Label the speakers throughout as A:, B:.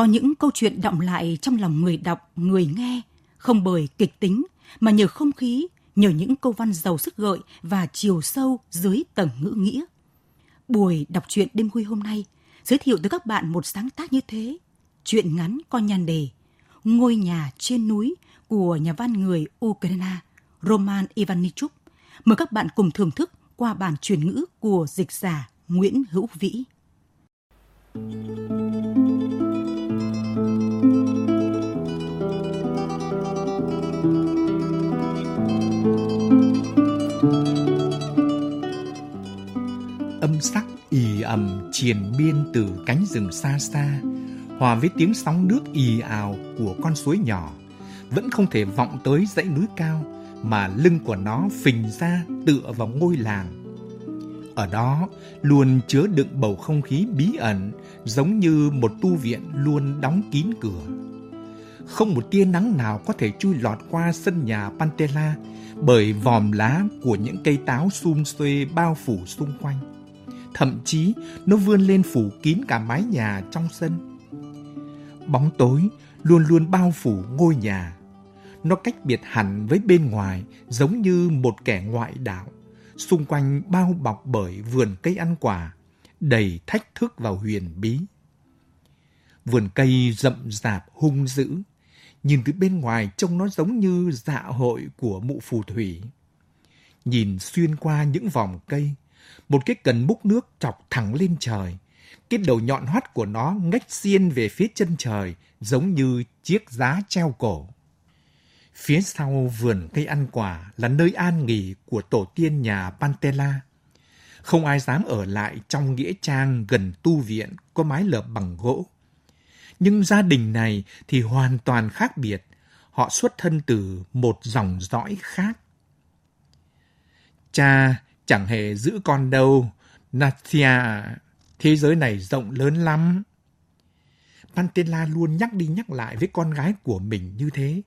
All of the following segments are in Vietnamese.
A: Có những câu chuyện động lại trong lòng người đọc, người nghe, không bởi kịch tính mà nhờ không khí, nhờ những câu văn giàu sức gợi và chiều sâu dưới tầng ngữ nghĩa. Buổi đọc truyện đêm khuya hôm nay giới thiệu tới các bạn một sáng tác như thế, chuyện ngắn có nhan đề Ngôi nhà trên núi của nhà văn người Ukraine Roman Ivanichuk. Mời các bạn cùng thưởng thức qua bản truyền ngữ của dịch giả Nguyễn Hữu Vĩ.
B: Âm sắc ì ầm triền biên từ cánh rừng xa xa, hòa với tiếng sóng nước ì ào của con suối nhỏ, vẫn không thể vọng tới dãy núi cao mà lưng của nó phình ra tựa vào ngôi làng ở đó luôn chứa đựng bầu không khí bí ẩn, giống như một tu viện luôn đóng kín cửa. Không một tia nắng nào có thể chui lọt qua sân nhà Pantela bởi vòm lá của những cây táo sum xuê bao phủ xung quanh. Thậm chí nó vươn lên phủ kín cả mái nhà trong sân. Bóng tối luôn luôn bao phủ ngôi nhà. Nó cách biệt hẳn với bên ngoài giống như một kẻ ngoại đạo xung quanh bao bọc bởi vườn cây ăn quả, đầy thách thức và huyền bí. Vườn cây rậm rạp hung dữ, nhìn từ bên ngoài trông nó giống như dạ hội của mụ phù thủy. Nhìn xuyên qua những vòng cây, một cái cần múc nước chọc thẳng lên trời. Cái đầu nhọn hoắt của nó ngách xiên về phía chân trời, giống như chiếc giá treo cổ. Phía sau vườn cây ăn quả là nơi an nghỉ của tổ tiên nhà Pantela. Không ai dám ở lại trong nghĩa trang gần tu viện có mái lợp bằng gỗ. Nhưng gia đình này thì hoàn toàn khác biệt. Họ xuất thân từ một dòng dõi khác. Cha chẳng hề giữ con đâu. Natia, thế giới này rộng lớn lắm. Pantela luôn nhắc đi nhắc lại với con gái của mình như thế.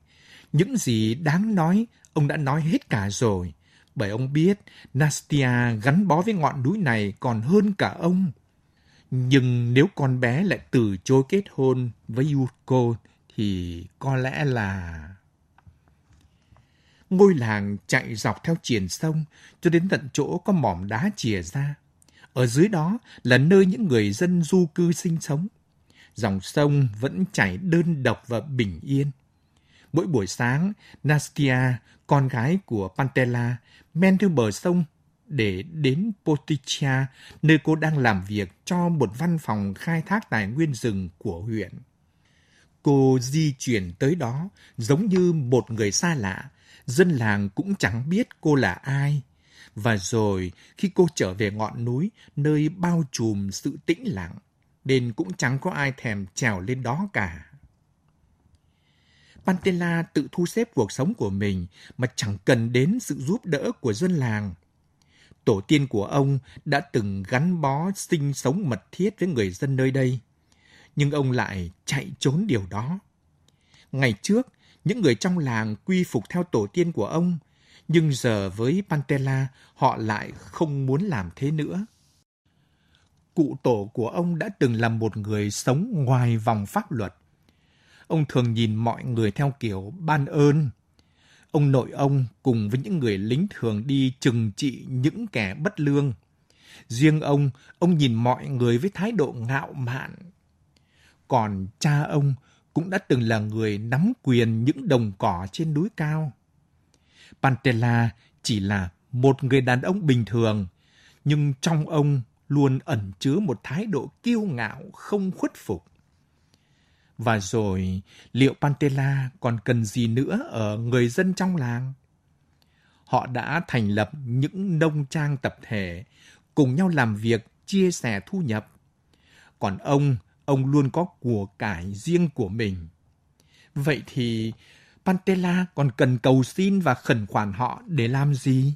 B: Những gì đáng nói, ông đã nói hết cả rồi. Bởi ông biết Nastia gắn bó với ngọn núi này còn hơn cả ông. Nhưng nếu con bé lại từ chối kết hôn với Yuko thì có lẽ là... Ngôi làng chạy dọc theo triển sông cho đến tận chỗ có mỏm đá chìa ra. Ở dưới đó là nơi những người dân du cư sinh sống. Dòng sông vẫn chảy đơn độc và bình yên. Mỗi buổi sáng, Nastia, con gái của Pantela, men theo bờ sông để đến Potichia, nơi cô đang làm việc cho một văn phòng khai thác tài nguyên rừng của huyện. Cô di chuyển tới đó giống như một người xa lạ, dân làng cũng chẳng biết cô là ai. Và rồi, khi cô trở về ngọn núi, nơi bao trùm sự tĩnh lặng, nên cũng chẳng có ai thèm trèo lên đó cả. Pantela tự thu xếp cuộc sống của mình mà chẳng cần đến sự giúp đỡ của dân làng. Tổ tiên của ông đã từng gắn bó sinh sống mật thiết với người dân nơi đây. Nhưng ông lại chạy trốn điều đó. Ngày trước, những người trong làng quy phục theo tổ tiên của ông, nhưng giờ với Pantela họ lại không muốn làm thế nữa. Cụ tổ của ông đã từng là một người sống ngoài vòng pháp luật ông thường nhìn mọi người theo kiểu ban ơn. Ông nội ông cùng với những người lính thường đi trừng trị những kẻ bất lương. Riêng ông, ông nhìn mọi người với thái độ ngạo mạn. Còn cha ông cũng đã từng là người nắm quyền những đồng cỏ trên núi cao. Pantela chỉ là một người đàn ông bình thường, nhưng trong ông luôn ẩn chứa một thái độ kiêu ngạo không khuất phục. Và rồi, liệu Pantela còn cần gì nữa ở người dân trong làng? Họ đã thành lập những nông trang tập thể, cùng nhau làm việc, chia sẻ thu nhập. Còn ông, ông luôn có của cải riêng của mình. Vậy thì Pantela còn cần cầu xin và khẩn khoản họ để làm gì?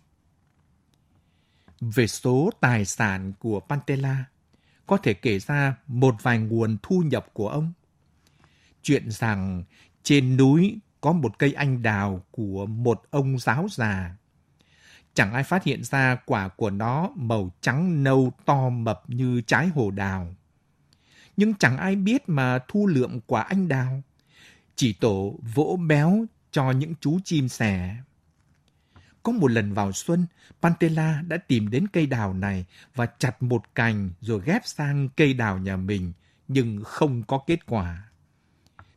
B: Về số tài sản của Pantela, có thể kể ra một vài nguồn thu nhập của ông. Chuyện rằng trên núi có một cây anh đào của một ông giáo già. Chẳng ai phát hiện ra quả của nó màu trắng nâu to mập như trái hồ đào. Nhưng chẳng ai biết mà thu lượm quả anh đào. Chỉ tổ vỗ béo cho những chú chim sẻ. Có một lần vào xuân, Pantela đã tìm đến cây đào này và chặt một cành rồi ghép sang cây đào nhà mình, nhưng không có kết quả.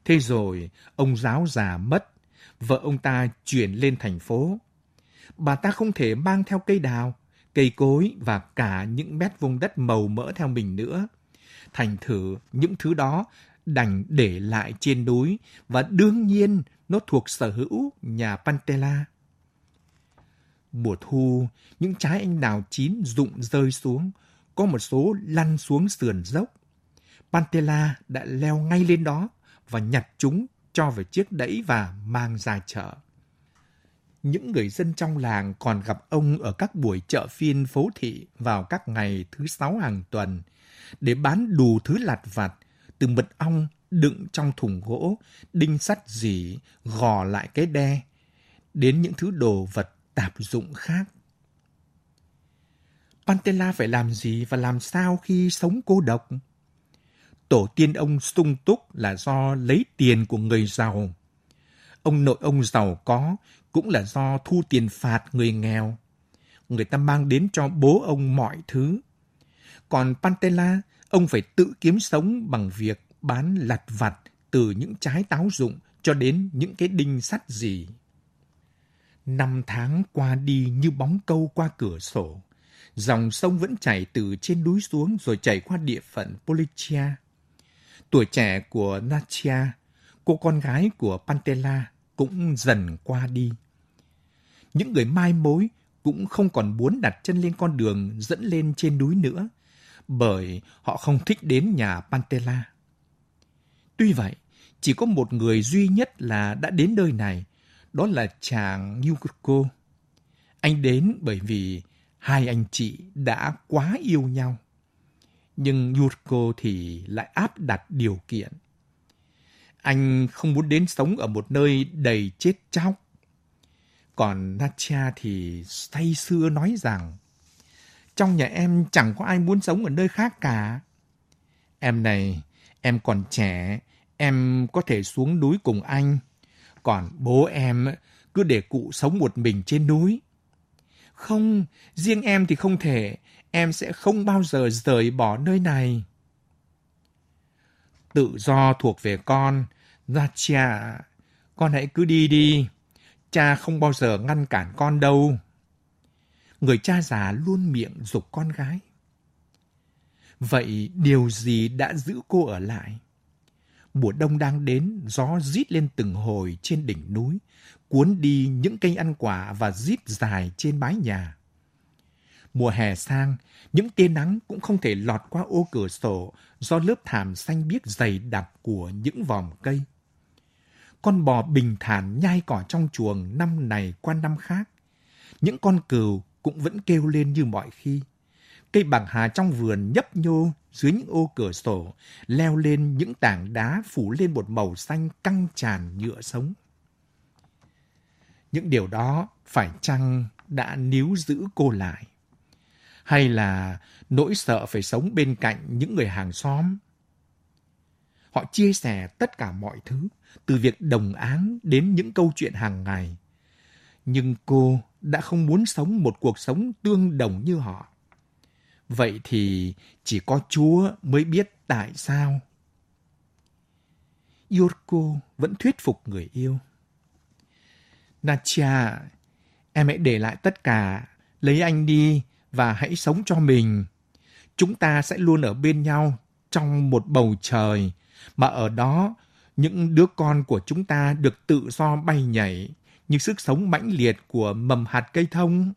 B: Thế rồi, ông giáo già mất, vợ ông ta chuyển lên thành phố. Bà ta không thể mang theo cây đào, cây cối và cả những mét vuông đất màu mỡ theo mình nữa. Thành thử những thứ đó đành để lại trên núi và đương nhiên nó thuộc sở hữu nhà Pantela. Mùa thu, những trái anh đào chín rụng rơi xuống, có một số lăn xuống sườn dốc. Pantela đã leo ngay lên đó và nhặt chúng cho về chiếc đẫy và mang ra chợ. Những người dân trong làng còn gặp ông ở các buổi chợ phiên phố thị vào các ngày thứ sáu hàng tuần để bán đủ thứ lặt vặt, từ mật ong đựng trong thùng gỗ, đinh sắt dỉ, gò lại cái đe, đến những thứ đồ vật tạp dụng khác. Pantela phải làm gì và làm sao khi sống cô độc? Tổ tiên ông sung túc là do lấy tiền của người giàu. Ông nội ông giàu có cũng là do thu tiền phạt người nghèo. Người ta mang đến cho bố ông mọi thứ. Còn Pantela, ông phải tự kiếm sống bằng việc bán lặt vặt từ những trái táo rụng cho đến những cái đinh sắt gì. Năm tháng qua đi như bóng câu qua cửa sổ. Dòng sông vẫn chảy từ trên núi xuống rồi chảy qua địa phận Policia. Tuổi trẻ của Natia, cô con gái của Pantela, cũng dần qua đi. Những người mai mối cũng không còn muốn đặt chân lên con đường dẫn lên trên núi nữa, bởi họ không thích đến nhà Pantela. Tuy vậy, chỉ có một người duy nhất là đã đến nơi này, đó là chàng Yuko. Anh đến bởi vì hai anh chị đã quá yêu nhau. Nhưng Yuko thì lại áp đặt điều kiện. Anh không muốn đến sống ở một nơi đầy chết chóc. Còn Natcha thì say xưa nói rằng trong nhà em chẳng có ai muốn sống ở nơi khác cả. Em này, em còn trẻ, em có thể xuống núi cùng anh. Còn bố em cứ để cụ sống một mình trên núi. Không, riêng em thì không thể. Em sẽ không bao giờ rời bỏ nơi này. Tự do thuộc về con. Ra cha, con hãy cứ đi đi. Cha không bao giờ ngăn cản con đâu. Người cha già luôn miệng dục con gái. Vậy điều gì đã giữ cô ở lại? Mùa đông đang đến, gió rít lên từng hồi trên đỉnh núi, cuốn đi những cây ăn quả và rít dài trên mái nhà. Mùa hè sang, những tia nắng cũng không thể lọt qua ô cửa sổ do lớp thảm xanh biếc dày đặc của những vòm cây. Con bò bình thản nhai cỏ trong chuồng năm này qua năm khác. Những con cừu cũng vẫn kêu lên như mọi khi. Cây bằng hà trong vườn nhấp nhô dưới những ô cửa sổ, leo lên những tảng đá phủ lên một màu xanh căng tràn nhựa sống. Những điều đó phải chăng đã níu giữ cô lại? Hay là nỗi sợ phải sống bên cạnh những người hàng xóm? Họ chia sẻ tất cả mọi thứ, từ việc đồng áng đến những câu chuyện hàng ngày. Nhưng cô đã không muốn sống một cuộc sống tương đồng như họ. Vậy thì chỉ có Chúa mới biết tại sao. Yurko vẫn thuyết phục người yêu. Natcha, Em hãy để lại tất cả, lấy anh đi và hãy sống cho mình. Chúng ta sẽ luôn ở bên nhau trong một bầu trời, mà ở đó những đứa con của chúng ta được tự do bay nhảy như sức sống mãnh liệt của mầm hạt cây thông.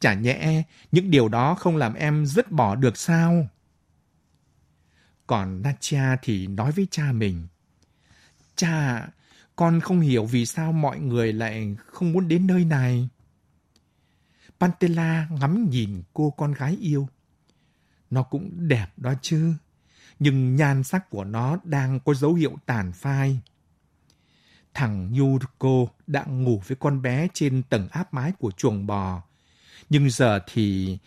B: Chả nhẽ những điều đó không làm em dứt bỏ được sao? Còn Nacha thì nói với cha mình. Cha, con không hiểu vì sao mọi người lại không muốn đến nơi này. Pantela ngắm nhìn cô con gái yêu. Nó cũng đẹp đó chứ, nhưng nhan sắc của nó đang có dấu hiệu tàn phai. Thằng Yuriko đã ngủ với con bé trên tầng áp mái của chuồng bò. Nhưng giờ thì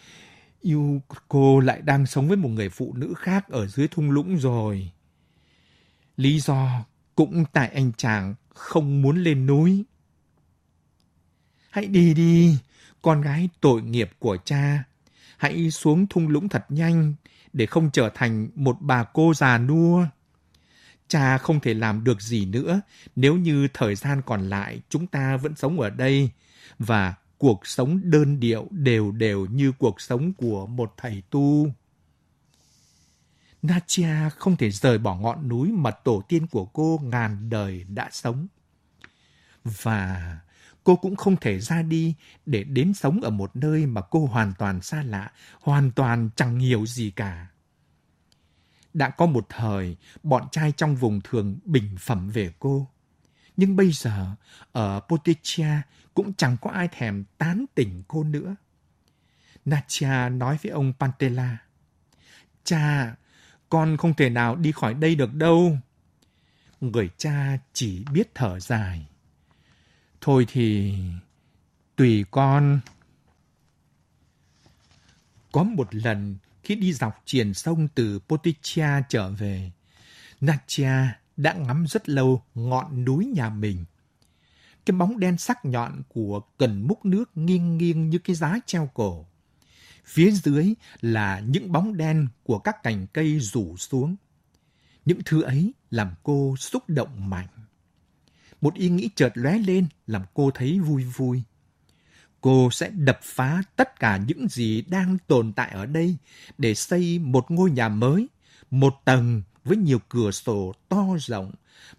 B: Yuriko lại đang sống với một người phụ nữ khác ở dưới thung lũng rồi. Lý do cũng tại anh chàng không muốn lên núi. Hãy đi đi, con gái tội nghiệp của cha. Hãy xuống thung lũng thật nhanh để không trở thành một bà cô già nua. Cha không thể làm được gì nữa nếu như thời gian còn lại chúng ta vẫn sống ở đây và cuộc sống đơn điệu đều đều như cuộc sống của một thầy tu. Natia không thể rời bỏ ngọn núi mà tổ tiên của cô ngàn đời đã sống. Và cô cũng không thể ra đi để đến sống ở một nơi mà cô hoàn toàn xa lạ, hoàn toàn chẳng hiểu gì cả. Đã có một thời, bọn trai trong vùng thường bình phẩm về cô. Nhưng bây giờ, ở Potichia cũng chẳng có ai thèm tán tỉnh cô nữa. Natia nói với ông Pantela, Cha, con không thể nào đi khỏi đây được đâu. Người cha chỉ biết thở dài. Thôi thì tùy con. Có một lần khi đi dọc triền sông từ Potichia trở về, Natia đã ngắm rất lâu ngọn núi nhà mình. Cái bóng đen sắc nhọn của cần múc nước nghiêng nghiêng như cái giá treo cổ. Phía dưới là những bóng đen của các cành cây rủ xuống. Những thứ ấy làm cô xúc động mạnh. Một ý nghĩ chợt lóe lên làm cô thấy vui vui. Cô sẽ đập phá tất cả những gì đang tồn tại ở đây để xây một ngôi nhà mới, một tầng với nhiều cửa sổ to rộng,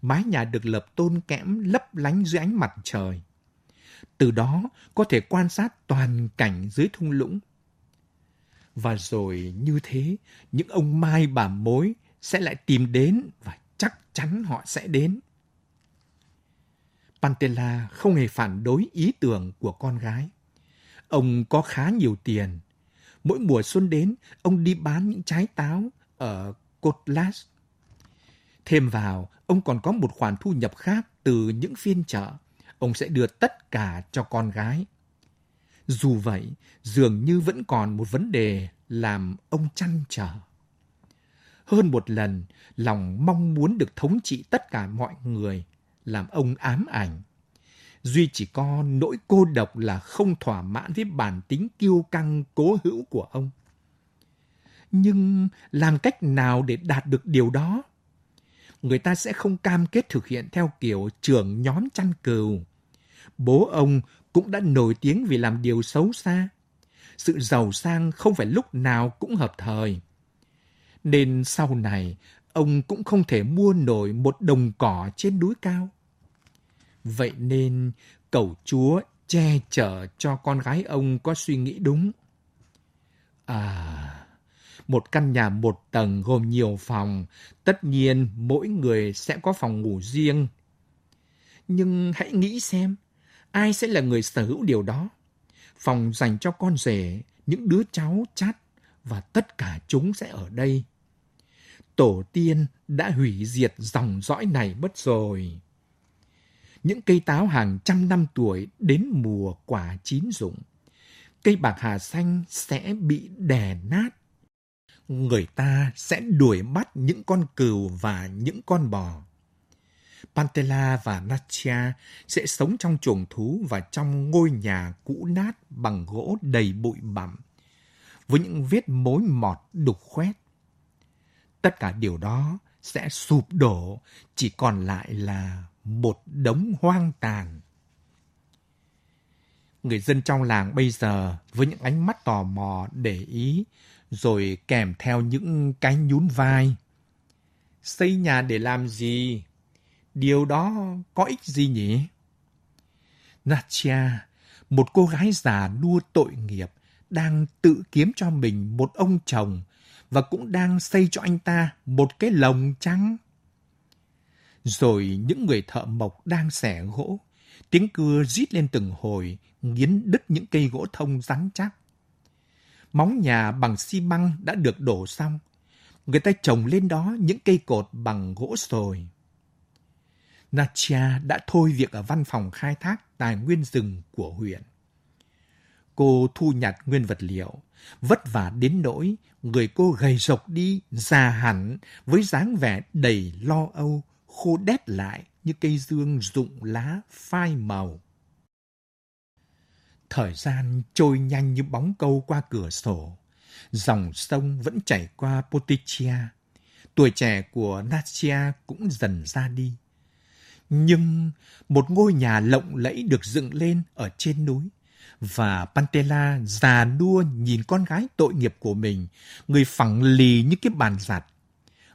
B: mái nhà được lợp tôn kẽm lấp lánh dưới ánh mặt trời. Từ đó có thể quan sát toàn cảnh dưới thung lũng. Và rồi như thế, những ông mai bà mối sẽ lại tìm đến và chắc chắn họ sẽ đến. Pantela không hề phản đối ý tưởng của con gái. Ông có khá nhiều tiền. Mỗi mùa xuân đến, ông đi bán những trái táo ở Kotlas. Thêm vào, ông còn có một khoản thu nhập khác từ những phiên chợ. Ông sẽ đưa tất cả cho con gái. Dù vậy, dường như vẫn còn một vấn đề làm ông chăn trở. Hơn một lần, lòng mong muốn được thống trị tất cả mọi người làm ông ám ảnh. Duy chỉ có nỗi cô độc là không thỏa mãn với bản tính kiêu căng cố hữu của ông. Nhưng làm cách nào để đạt được điều đó? Người ta sẽ không cam kết thực hiện theo kiểu trưởng nhóm chăn cừu. Bố ông cũng đã nổi tiếng vì làm điều xấu xa. Sự giàu sang không phải lúc nào cũng hợp thời. Nên sau này, ông cũng không thể mua nổi một đồng cỏ trên núi cao. Vậy nên cầu Chúa che chở cho con gái ông có suy nghĩ đúng. À, một căn nhà một tầng gồm nhiều phòng, tất nhiên mỗi người sẽ có phòng ngủ riêng. Nhưng hãy nghĩ xem, ai sẽ là người sở hữu điều đó? Phòng dành cho con rể, những đứa cháu chắt và tất cả chúng sẽ ở đây. Tổ tiên đã hủy diệt dòng dõi này mất rồi những cây táo hàng trăm năm tuổi đến mùa quả chín rụng. Cây bạc hà xanh sẽ bị đè nát. Người ta sẽ đuổi bắt những con cừu và những con bò. Pantela và Natia sẽ sống trong chuồng thú và trong ngôi nhà cũ nát bằng gỗ đầy bụi bặm, với những vết mối mọt đục khoét. Tất cả điều đó sẽ sụp đổ, chỉ còn lại là một đống hoang tàn. Người dân trong làng bây giờ với những ánh mắt tò mò để ý, rồi kèm theo những cái nhún vai. Xây nhà để làm gì? Điều đó có ích gì nhỉ? Natia, một cô gái già đua tội nghiệp, đang tự kiếm cho mình một ông chồng và cũng đang xây cho anh ta một cái lồng trắng. Rồi những người thợ mộc đang xẻ gỗ, tiếng cưa rít lên từng hồi, nghiến đứt những cây gỗ thông rắn chắc. Móng nhà bằng xi măng đã được đổ xong, người ta trồng lên đó những cây cột bằng gỗ sồi. Natia đã thôi việc ở văn phòng khai thác tài nguyên rừng của huyện. Cô thu nhặt nguyên vật liệu, vất vả đến nỗi người cô gầy rộc đi, già hẳn với dáng vẻ đầy lo âu, khô đét lại như cây dương rụng lá phai màu. Thời gian trôi nhanh như bóng câu qua cửa sổ. Dòng sông vẫn chảy qua Potichia. Tuổi trẻ của Natia cũng dần ra đi. Nhưng một ngôi nhà lộng lẫy được dựng lên ở trên núi. Và Pantela già đua nhìn con gái tội nghiệp của mình, người phẳng lì như cái bàn giặt.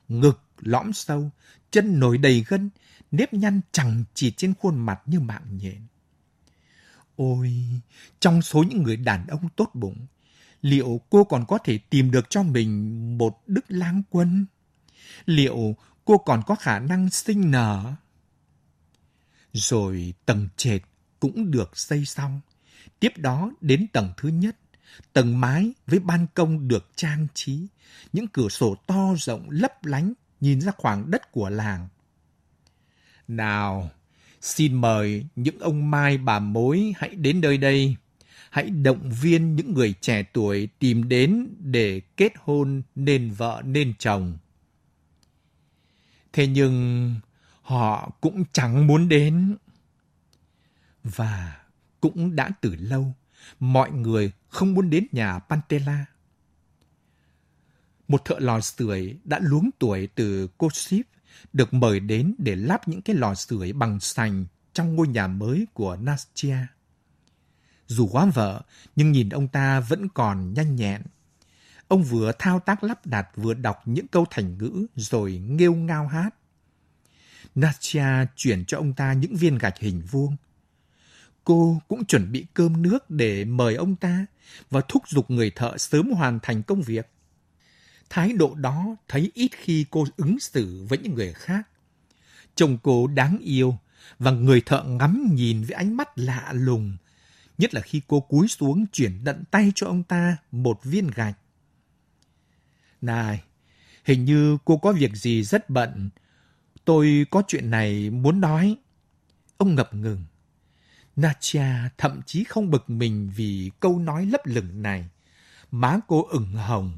B: Ngực lõm sâu, chân nổi đầy gân, nếp nhăn chẳng chỉ trên khuôn mặt như mạng nhện. Ôi, trong số những người đàn ông tốt bụng, liệu cô còn có thể tìm được cho mình một đức lang quân? Liệu cô còn có khả năng sinh nở? Rồi tầng trệt cũng được xây xong. Tiếp đó đến tầng thứ nhất, tầng mái với ban công được trang trí, những cửa sổ to rộng lấp lánh nhìn ra khoảng đất của làng. Nào, xin mời những ông mai bà mối hãy đến nơi đây. Hãy động viên những người trẻ tuổi tìm đến để kết hôn nên vợ nên chồng. Thế nhưng họ cũng chẳng muốn đến. Và cũng đã từ lâu, mọi người không muốn đến nhà Pantela. Một thợ lò sưởi đã luống tuổi từ Kosip được mời đến để lắp những cái lò sưởi bằng sành trong ngôi nhà mới của Nastia. Dù quá vợ, nhưng nhìn ông ta vẫn còn nhanh nhẹn. Ông vừa thao tác lắp đặt vừa đọc những câu thành ngữ rồi nghêu ngao hát. Nastia chuyển cho ông ta những viên gạch hình vuông. Cô cũng chuẩn bị cơm nước để mời ông ta và thúc giục người thợ sớm hoàn thành công việc. Thái độ đó thấy ít khi cô ứng xử với những người khác. Chồng cô đáng yêu và người thợ ngắm nhìn với ánh mắt lạ lùng, nhất là khi cô cúi xuống chuyển đận tay cho ông ta một viên gạch. Này, hình như cô có việc gì rất bận. Tôi có chuyện này muốn nói. Ông ngập ngừng. Nacha thậm chí không bực mình vì câu nói lấp lửng này. Má cô ửng hồng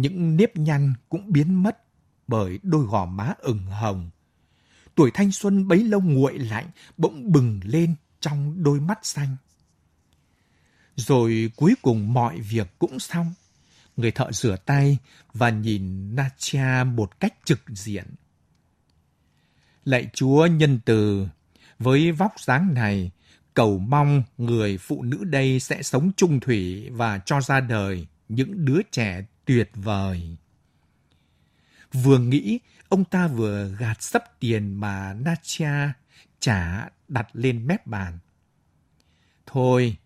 B: những nếp nhăn cũng biến mất bởi đôi gò má ửng hồng. Tuổi thanh xuân bấy lâu nguội lạnh bỗng bừng lên trong đôi mắt xanh. Rồi cuối cùng mọi việc cũng xong. Người thợ rửa tay và nhìn Nacha một cách trực diện. Lạy Chúa nhân từ, với vóc dáng này, cầu mong người phụ nữ đây sẽ sống trung thủy và cho ra đời những đứa trẻ tuyệt vời. Vừa nghĩ, ông ta vừa gạt sắp tiền mà Nacha trả đặt lên mép bàn. Thôi,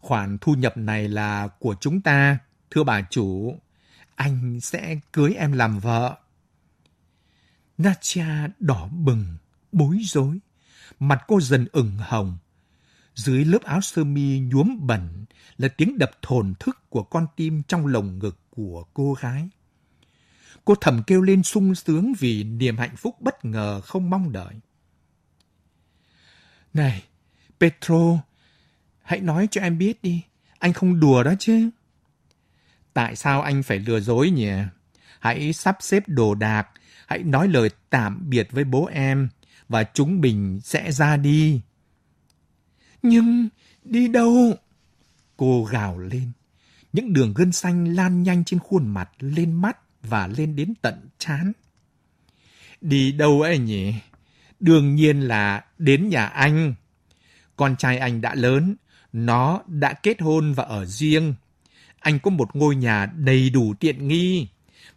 B: khoản thu nhập này là của chúng ta, thưa bà chủ. Anh sẽ cưới em làm vợ. Nacha đỏ bừng, bối rối. Mặt cô dần ửng hồng. Dưới lớp áo sơ mi nhuốm bẩn là tiếng đập thồn thức của con tim trong lồng ngực của cô gái. Cô thầm kêu lên sung sướng vì niềm hạnh phúc bất ngờ không mong đợi. Này, Petro, hãy nói cho em biết đi, anh không đùa đó chứ. Tại sao anh phải lừa dối nhỉ? Hãy sắp xếp đồ đạc, hãy nói lời tạm biệt với bố em và chúng mình sẽ ra đi. Nhưng đi đâu? Cô gào lên. Những đường gân xanh lan nhanh trên khuôn mặt, lên mắt và lên đến tận chán. Đi đâu ấy nhỉ? Đương nhiên là đến nhà anh. Con trai anh đã lớn, Nó đã kết hôn và ở riêng. Anh có một ngôi nhà đầy đủ tiện nghi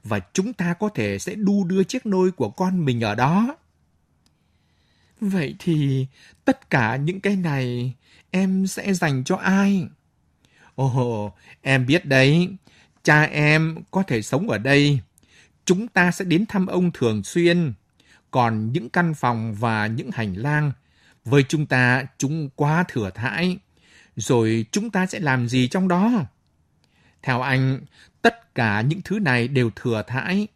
B: và chúng ta có thể sẽ đu đưa chiếc nôi của con mình ở đó. Vậy thì tất cả những cái này em sẽ dành cho ai? Ồ, em biết đấy, cha em có thể sống ở đây. Chúng ta sẽ đến thăm ông thường xuyên. Còn những căn phòng và những hành lang, với chúng ta chúng quá thừa thãi. Rồi chúng ta sẽ làm gì trong đó? Theo anh, tất cả những thứ này đều thừa thãi.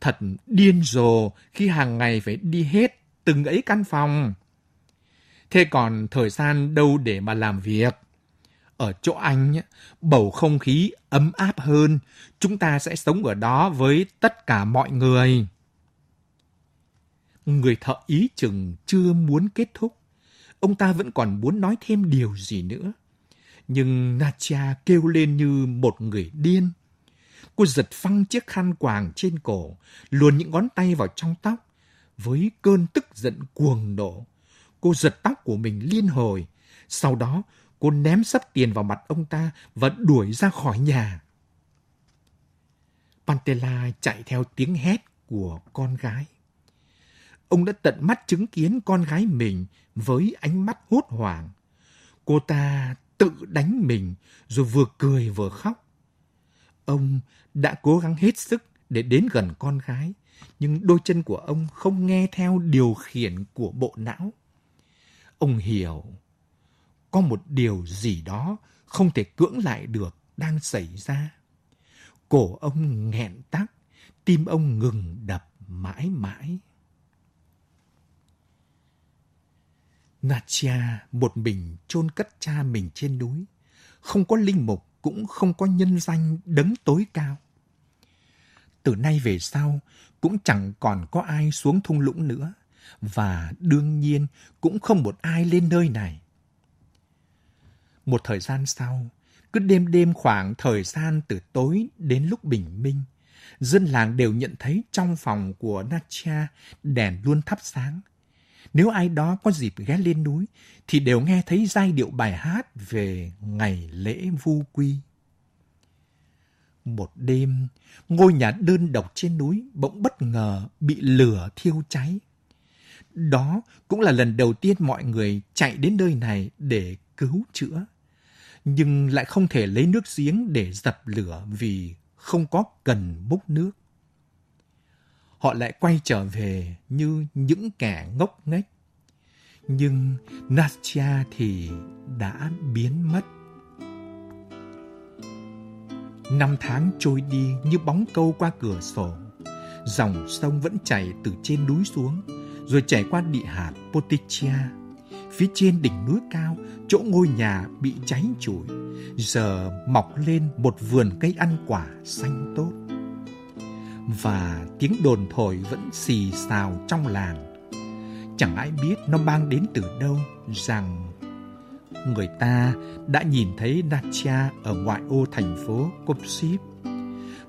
B: Thật điên rồ khi hàng ngày phải đi hết từng ấy căn phòng. Thế còn thời gian đâu để mà làm việc? Ở chỗ anh, bầu không khí ấm áp hơn, chúng ta sẽ sống ở đó với tất cả mọi người. Người thợ ý chừng chưa muốn kết thúc. Ông ta vẫn còn muốn nói thêm điều gì nữa. Nhưng Nacha kêu lên như một người điên. Cô giật phăng chiếc khăn quàng trên cổ, luồn những ngón tay vào trong tóc. Với cơn tức giận cuồng nộ, cô giật tóc của mình liên hồi. Sau đó, cô ném sắp tiền vào mặt ông ta và đuổi ra khỏi nhà. Pantela chạy theo tiếng hét của con gái. Ông đã tận mắt chứng kiến con gái mình với ánh mắt hốt hoảng. Cô ta tự đánh mình rồi vừa cười vừa khóc. Ông đã cố gắng hết sức để đến gần con gái, nhưng đôi chân của ông không nghe theo điều khiển của bộ não. Ông hiểu, có một điều gì đó không thể cưỡng lại được đang xảy ra. Cổ ông nghẹn tắc, tim ông ngừng đập mãi mãi. Natia một mình chôn cất cha mình trên núi, không có linh mục cũng không có nhân danh đấng tối cao. Từ nay về sau cũng chẳng còn có ai xuống thung lũng nữa và đương nhiên cũng không một ai lên nơi này. Một thời gian sau, cứ đêm đêm khoảng thời gian từ tối đến lúc bình minh, dân làng đều nhận thấy trong phòng của Natcha đèn luôn thắp sáng. Nếu ai đó có dịp ghé lên núi, thì đều nghe thấy giai điệu bài hát về ngày lễ vu quy. Một đêm, ngôi nhà đơn độc trên núi bỗng bất ngờ bị lửa thiêu cháy. Đó cũng là lần đầu tiên mọi người chạy đến nơi này để cứu chữa. Nhưng lại không thể lấy nước giếng để dập lửa vì không có cần múc nước. Họ lại quay trở về như những kẻ ngốc nghếch. Nhưng Nastya thì đã biến mất. Năm tháng trôi đi như bóng câu qua cửa sổ. Dòng sông vẫn chảy từ trên núi xuống, rồi chảy qua địa hạt Potichia. Phía trên đỉnh núi cao, chỗ ngôi nhà bị cháy trụi, giờ mọc lên một vườn cây ăn quả xanh tốt. Và tiếng đồn thổi vẫn xì xào trong làng. Chẳng ai biết nó mang đến từ đâu rằng người ta đã nhìn thấy Nacha ở ngoại ô thành phố Kopsip.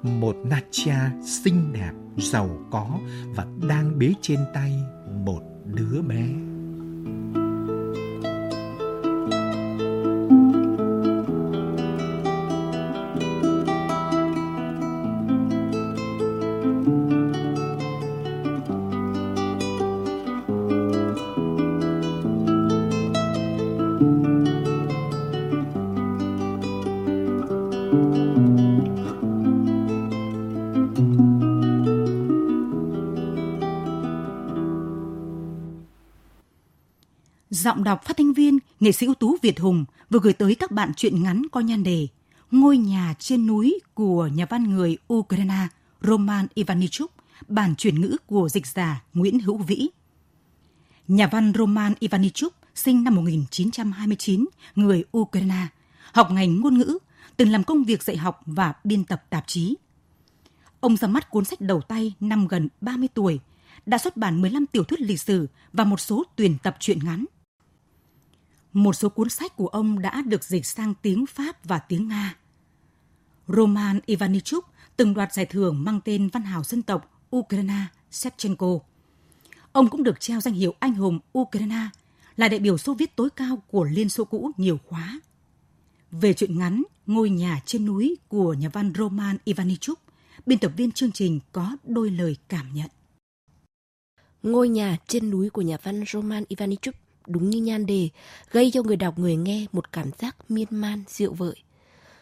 B: Một Nacha xinh đẹp, giàu có và đang bế trên tay một đứa bé.
C: Đọc phát thanh viên, nghệ sĩ ưu tú Việt Hùng vừa gửi tới các bạn truyện ngắn có nhan đề Ngôi nhà trên núi của nhà văn người Ukraine Roman Ivanichuk, bản chuyển ngữ của dịch giả Nguyễn Hữu Vĩ. Nhà văn Roman Ivanichuk sinh năm 1929, người Ukraine, học ngành ngôn ngữ, từng làm công việc dạy học và biên tập tạp chí. Ông ra mắt cuốn sách đầu tay năm gần 30 tuổi, đã xuất bản 15 tiểu thuyết lịch sử và một số tuyển tập truyện ngắn. Một số cuốn sách của ông đã được dịch sang tiếng Pháp và tiếng Nga. Roman Ivanichuk từng đoạt giải thưởng mang tên văn hào dân tộc Ukraine Shevchenko. Ông cũng được treo danh hiệu anh hùng Ukraine, là đại biểu Xô Viết tối cao của Liên Xô cũ nhiều khóa.
A: về chuyện ngắn Ngôi nhà trên núi của nhà văn Roman Ivanichuk, biên tập viên chương trình có đôi lời cảm nhận.
D: Ngôi nhà trên núi của nhà văn Roman Ivanichuk đúng như nhan đề, gây cho người đọc người nghe một cảm giác miên man diệu vợi.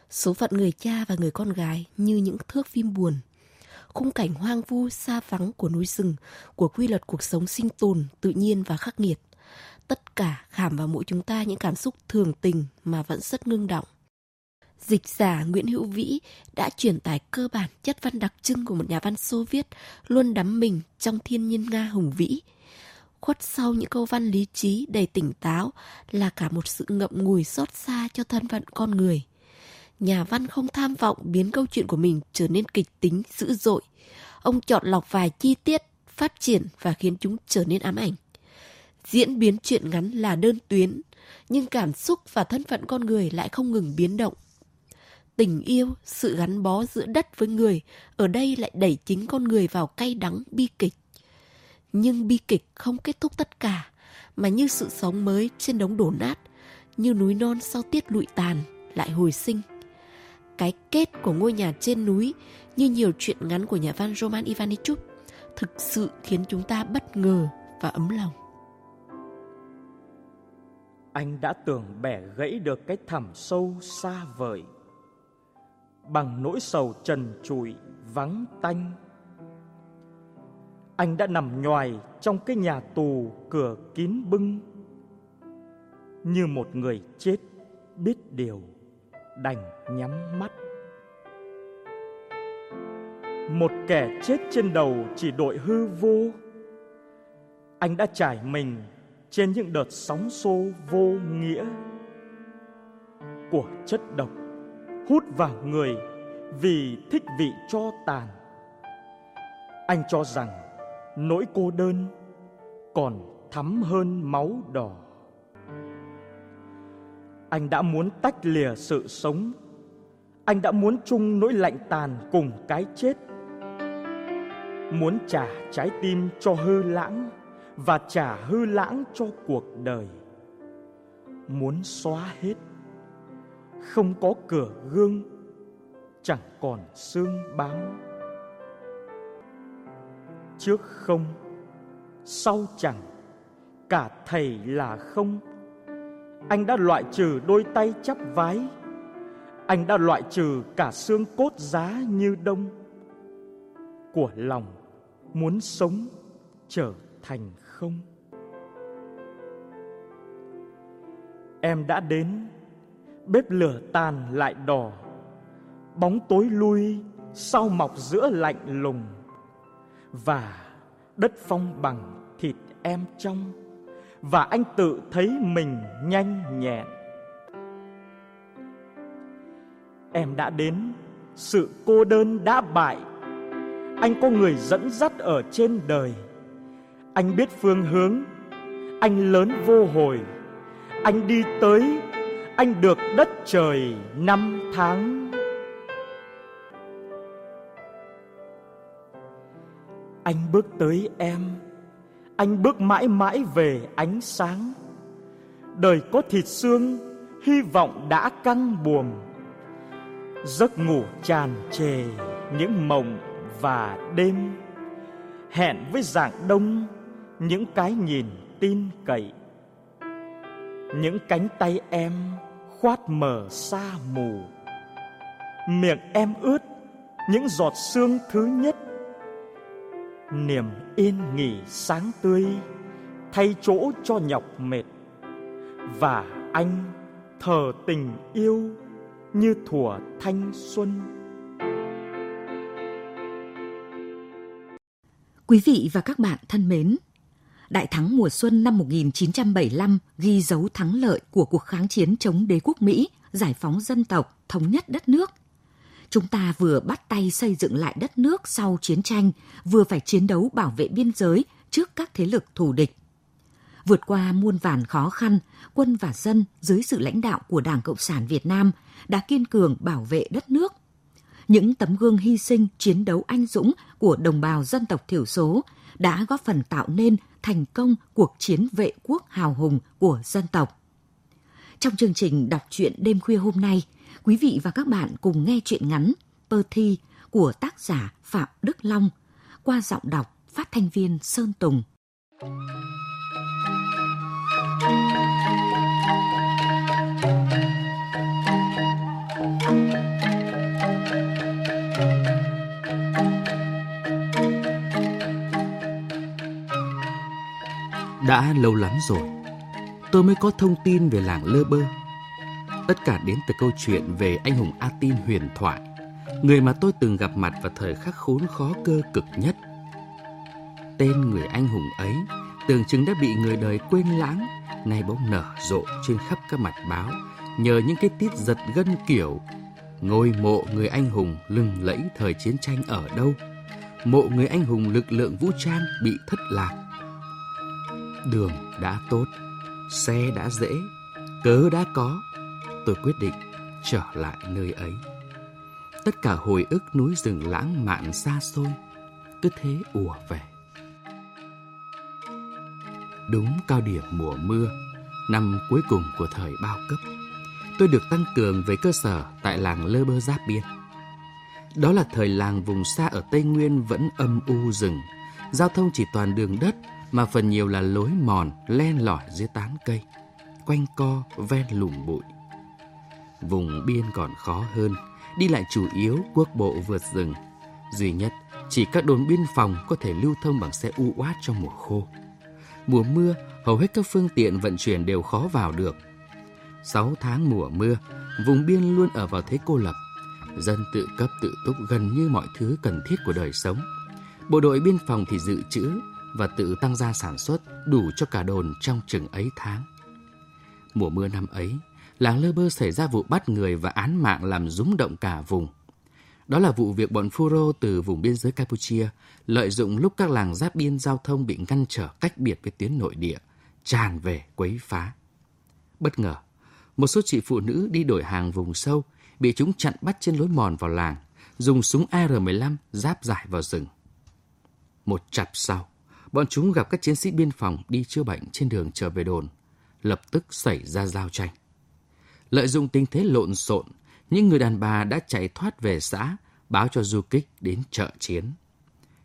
D: Số phận người cha và người con gái như những thước phim buồn. Khung cảnh hoang vu xa vắng của núi rừng, của quy luật cuộc sống sinh tồn, tự nhiên và khắc nghiệt. Tất cả khảm vào mỗi chúng ta những cảm xúc thường tình mà vẫn rất ngưng động. Dịch giả Nguyễn Hữu Vĩ đã truyền tải cơ bản chất văn đặc trưng của một nhà văn Xô Viết luôn đắm mình trong thiên nhiên Nga hùng vĩ. Khuất sau những câu văn lý trí đầy tỉnh táo là cả một sự ngậm ngùi xót xa cho thân phận con người. Nhà văn không tham vọng biến câu chuyện của mình trở nên kịch tính dữ dội. Ông chọn lọc vài chi tiết, phát triển và khiến chúng trở nên ám ảnh. Diễn biến chuyện ngắn là đơn tuyến, nhưng cảm xúc và thân phận con người lại không ngừng biến động tình yêu, sự gắn bó giữa đất với người, ở đây lại đẩy chính con người vào cay đắng bi kịch. Nhưng bi kịch không kết thúc tất cả, mà như sự sống mới trên đống đổ nát, như núi non sau tiết lụi tàn, lại hồi sinh. Cái kết của ngôi nhà trên núi, như nhiều chuyện ngắn của nhà văn Roman Ivanichuk, thực sự khiến chúng ta bất ngờ và ấm lòng.
E: Anh đã tưởng bẻ gãy được cái thẳm sâu xa vời bằng nỗi sầu trần trụi vắng tanh anh đã nằm nhoài trong cái nhà tù cửa kín bưng. Như một người chết biết điều, đành nhắm mắt. Một kẻ chết trên đầu chỉ đội hư vô. Anh đã trải mình trên những đợt sóng xô vô nghĩa. Của chất độc hút vào người vì thích vị cho tàn. Anh cho rằng nỗi cô đơn còn thắm hơn máu đỏ. Anh đã muốn tách lìa sự sống. Anh đã muốn chung nỗi lạnh tàn cùng cái chết. Muốn trả trái tim cho hư lãng và trả hư lãng cho cuộc đời. Muốn xóa hết. Không có cửa gương, chẳng còn xương bám trước không? Sau chẳng, cả thầy là không? Anh đã loại trừ đôi tay chắp vái, anh đã loại trừ cả xương cốt giá như đông. Của lòng muốn sống trở thành không? Em đã đến, bếp lửa tàn lại đỏ, bóng tối lui sau mọc giữa lạnh lùng? Và đất phong bằng thịt em trong, và anh tự thấy mình nhanh nhẹn. Em đã đến, sự cô đơn đã bại. Anh có người dẫn dắt ở trên đời. Anh biết phương hướng. Anh lớn vô hồi. Anh đi tới, anh được đất trời năm tháng. Anh bước tới em. Anh bước mãi mãi về ánh sáng. Đời có thịt xương, hy vọng đã căng buồm. Giấc ngủ tràn trề những mộng và đêm. Hẹn với dạng đông, những cái nhìn tin cậy. Những cánh tay em khoát mở xa mù. Miệng em ướt những giọt sương thứ nhất niềm yên nghỉ sáng tươi thay chỗ cho nhọc mệt và anh thờ tình yêu như thủa thanh xuân
A: Quý vị và các bạn thân mến, Đại thắng mùa xuân năm 1975 ghi dấu thắng lợi của cuộc kháng chiến chống đế quốc Mỹ, giải phóng dân tộc, thống nhất đất nước. Chúng ta vừa bắt tay xây dựng lại đất nước sau chiến tranh, vừa phải chiến đấu bảo vệ biên giới trước các thế lực thù địch. Vượt qua muôn vàn khó khăn, quân và dân dưới sự lãnh đạo của Đảng Cộng sản Việt Nam đã kiên cường bảo vệ đất nước. Những tấm gương hy sinh chiến đấu anh dũng của đồng bào dân tộc thiểu số đã góp phần tạo nên thành công cuộc chiến vệ quốc hào hùng của dân tộc.
F: Trong chương trình đọc truyện đêm khuya hôm nay, quý vị và các bạn cùng nghe truyện ngắn Pơ Thi của tác giả Phạm Đức Long qua giọng đọc phát thanh viên Sơn Tùng.
G: Đã lâu lắm rồi, tôi mới có thông tin về làng Lơ Bơ. Tất cả đến từ câu chuyện về anh hùng Atin huyền thoại, người mà tôi từng gặp mặt vào thời khắc khốn khó cơ cực nhất. Tên người anh hùng ấy tưởng chừng đã bị người đời quên lãng, nay bỗng nở rộ trên khắp các mặt báo nhờ những cái tít giật gân kiểu ngôi mộ người anh hùng lừng lẫy thời chiến tranh ở đâu, mộ người anh hùng lực lượng vũ trang bị thất lạc Đường đã tốt, xe đã dễ, cớ đã có. Tôi quyết định trở lại nơi ấy. Tất cả hồi ức núi rừng lãng mạn xa xôi, cứ thế ùa về. Đúng cao điểm mùa mưa, năm cuối cùng của thời bao cấp, tôi được tăng cường về cơ sở tại làng Lơ Bơ Giáp Biên. Đó là thời làng vùng xa ở Tây Nguyên vẫn âm u rừng, giao thông chỉ toàn đường đất mà phần nhiều là lối mòn len lỏi dưới tán cây, quanh co ven lùm bụi. Vùng biên còn khó hơn, đi lại chủ yếu quốc bộ vượt rừng. Duy nhất, chỉ các đồn biên phòng có thể lưu thông bằng xe u oát trong mùa khô. Mùa mưa, hầu hết các phương tiện vận chuyển đều khó vào được. Sáu tháng mùa mưa, vùng biên luôn ở vào thế cô lập. Dân tự cấp tự túc gần như mọi thứ cần thiết của đời sống. Bộ đội biên phòng thì dự trữ, và tự tăng gia sản xuất đủ cho cả đồn trong chừng ấy tháng. Mùa mưa năm ấy, làng Lơ Bơ xảy ra vụ bắt người và án mạng làm rúng động cả vùng. Đó là vụ việc bọn Furo từ vùng biên giới Campuchia lợi dụng lúc các làng giáp biên giao thông bị ngăn trở cách biệt với tuyến nội địa, tràn về quấy phá. Bất ngờ, một số chị phụ nữ đi đổi hàng vùng sâu bị chúng chặn bắt trên lối mòn vào làng, dùng súng AR-15 giáp giải vào rừng. Một chặp sau, bọn chúng gặp các chiến sĩ biên phòng đi chữa bệnh trên đường trở về đồn, lập tức xảy ra giao tranh. Lợi dụng tình thế lộn xộn, những người đàn bà đã chạy thoát về xã, báo cho du kích đến chợ chiến.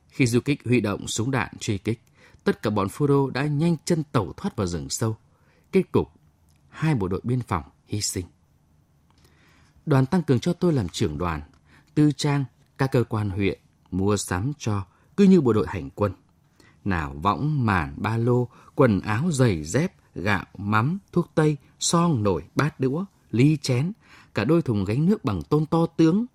G: Khi du kích huy động súng đạn truy kích, tất cả bọn Phuro đã nhanh chân tẩu thoát vào rừng sâu. Kết cục, hai bộ đội biên phòng hy sinh. Đoàn tăng cường cho tôi làm trưởng đoàn, tư trang, các cơ quan huyện, mua sắm cho, cứ như bộ đội hành quân nào võng, màn, ba lô, quần áo, giày dép, gạo, mắm, thuốc tây, son, nồi, bát đũa, ly chén, cả đôi thùng gánh nước bằng tôn to tướng.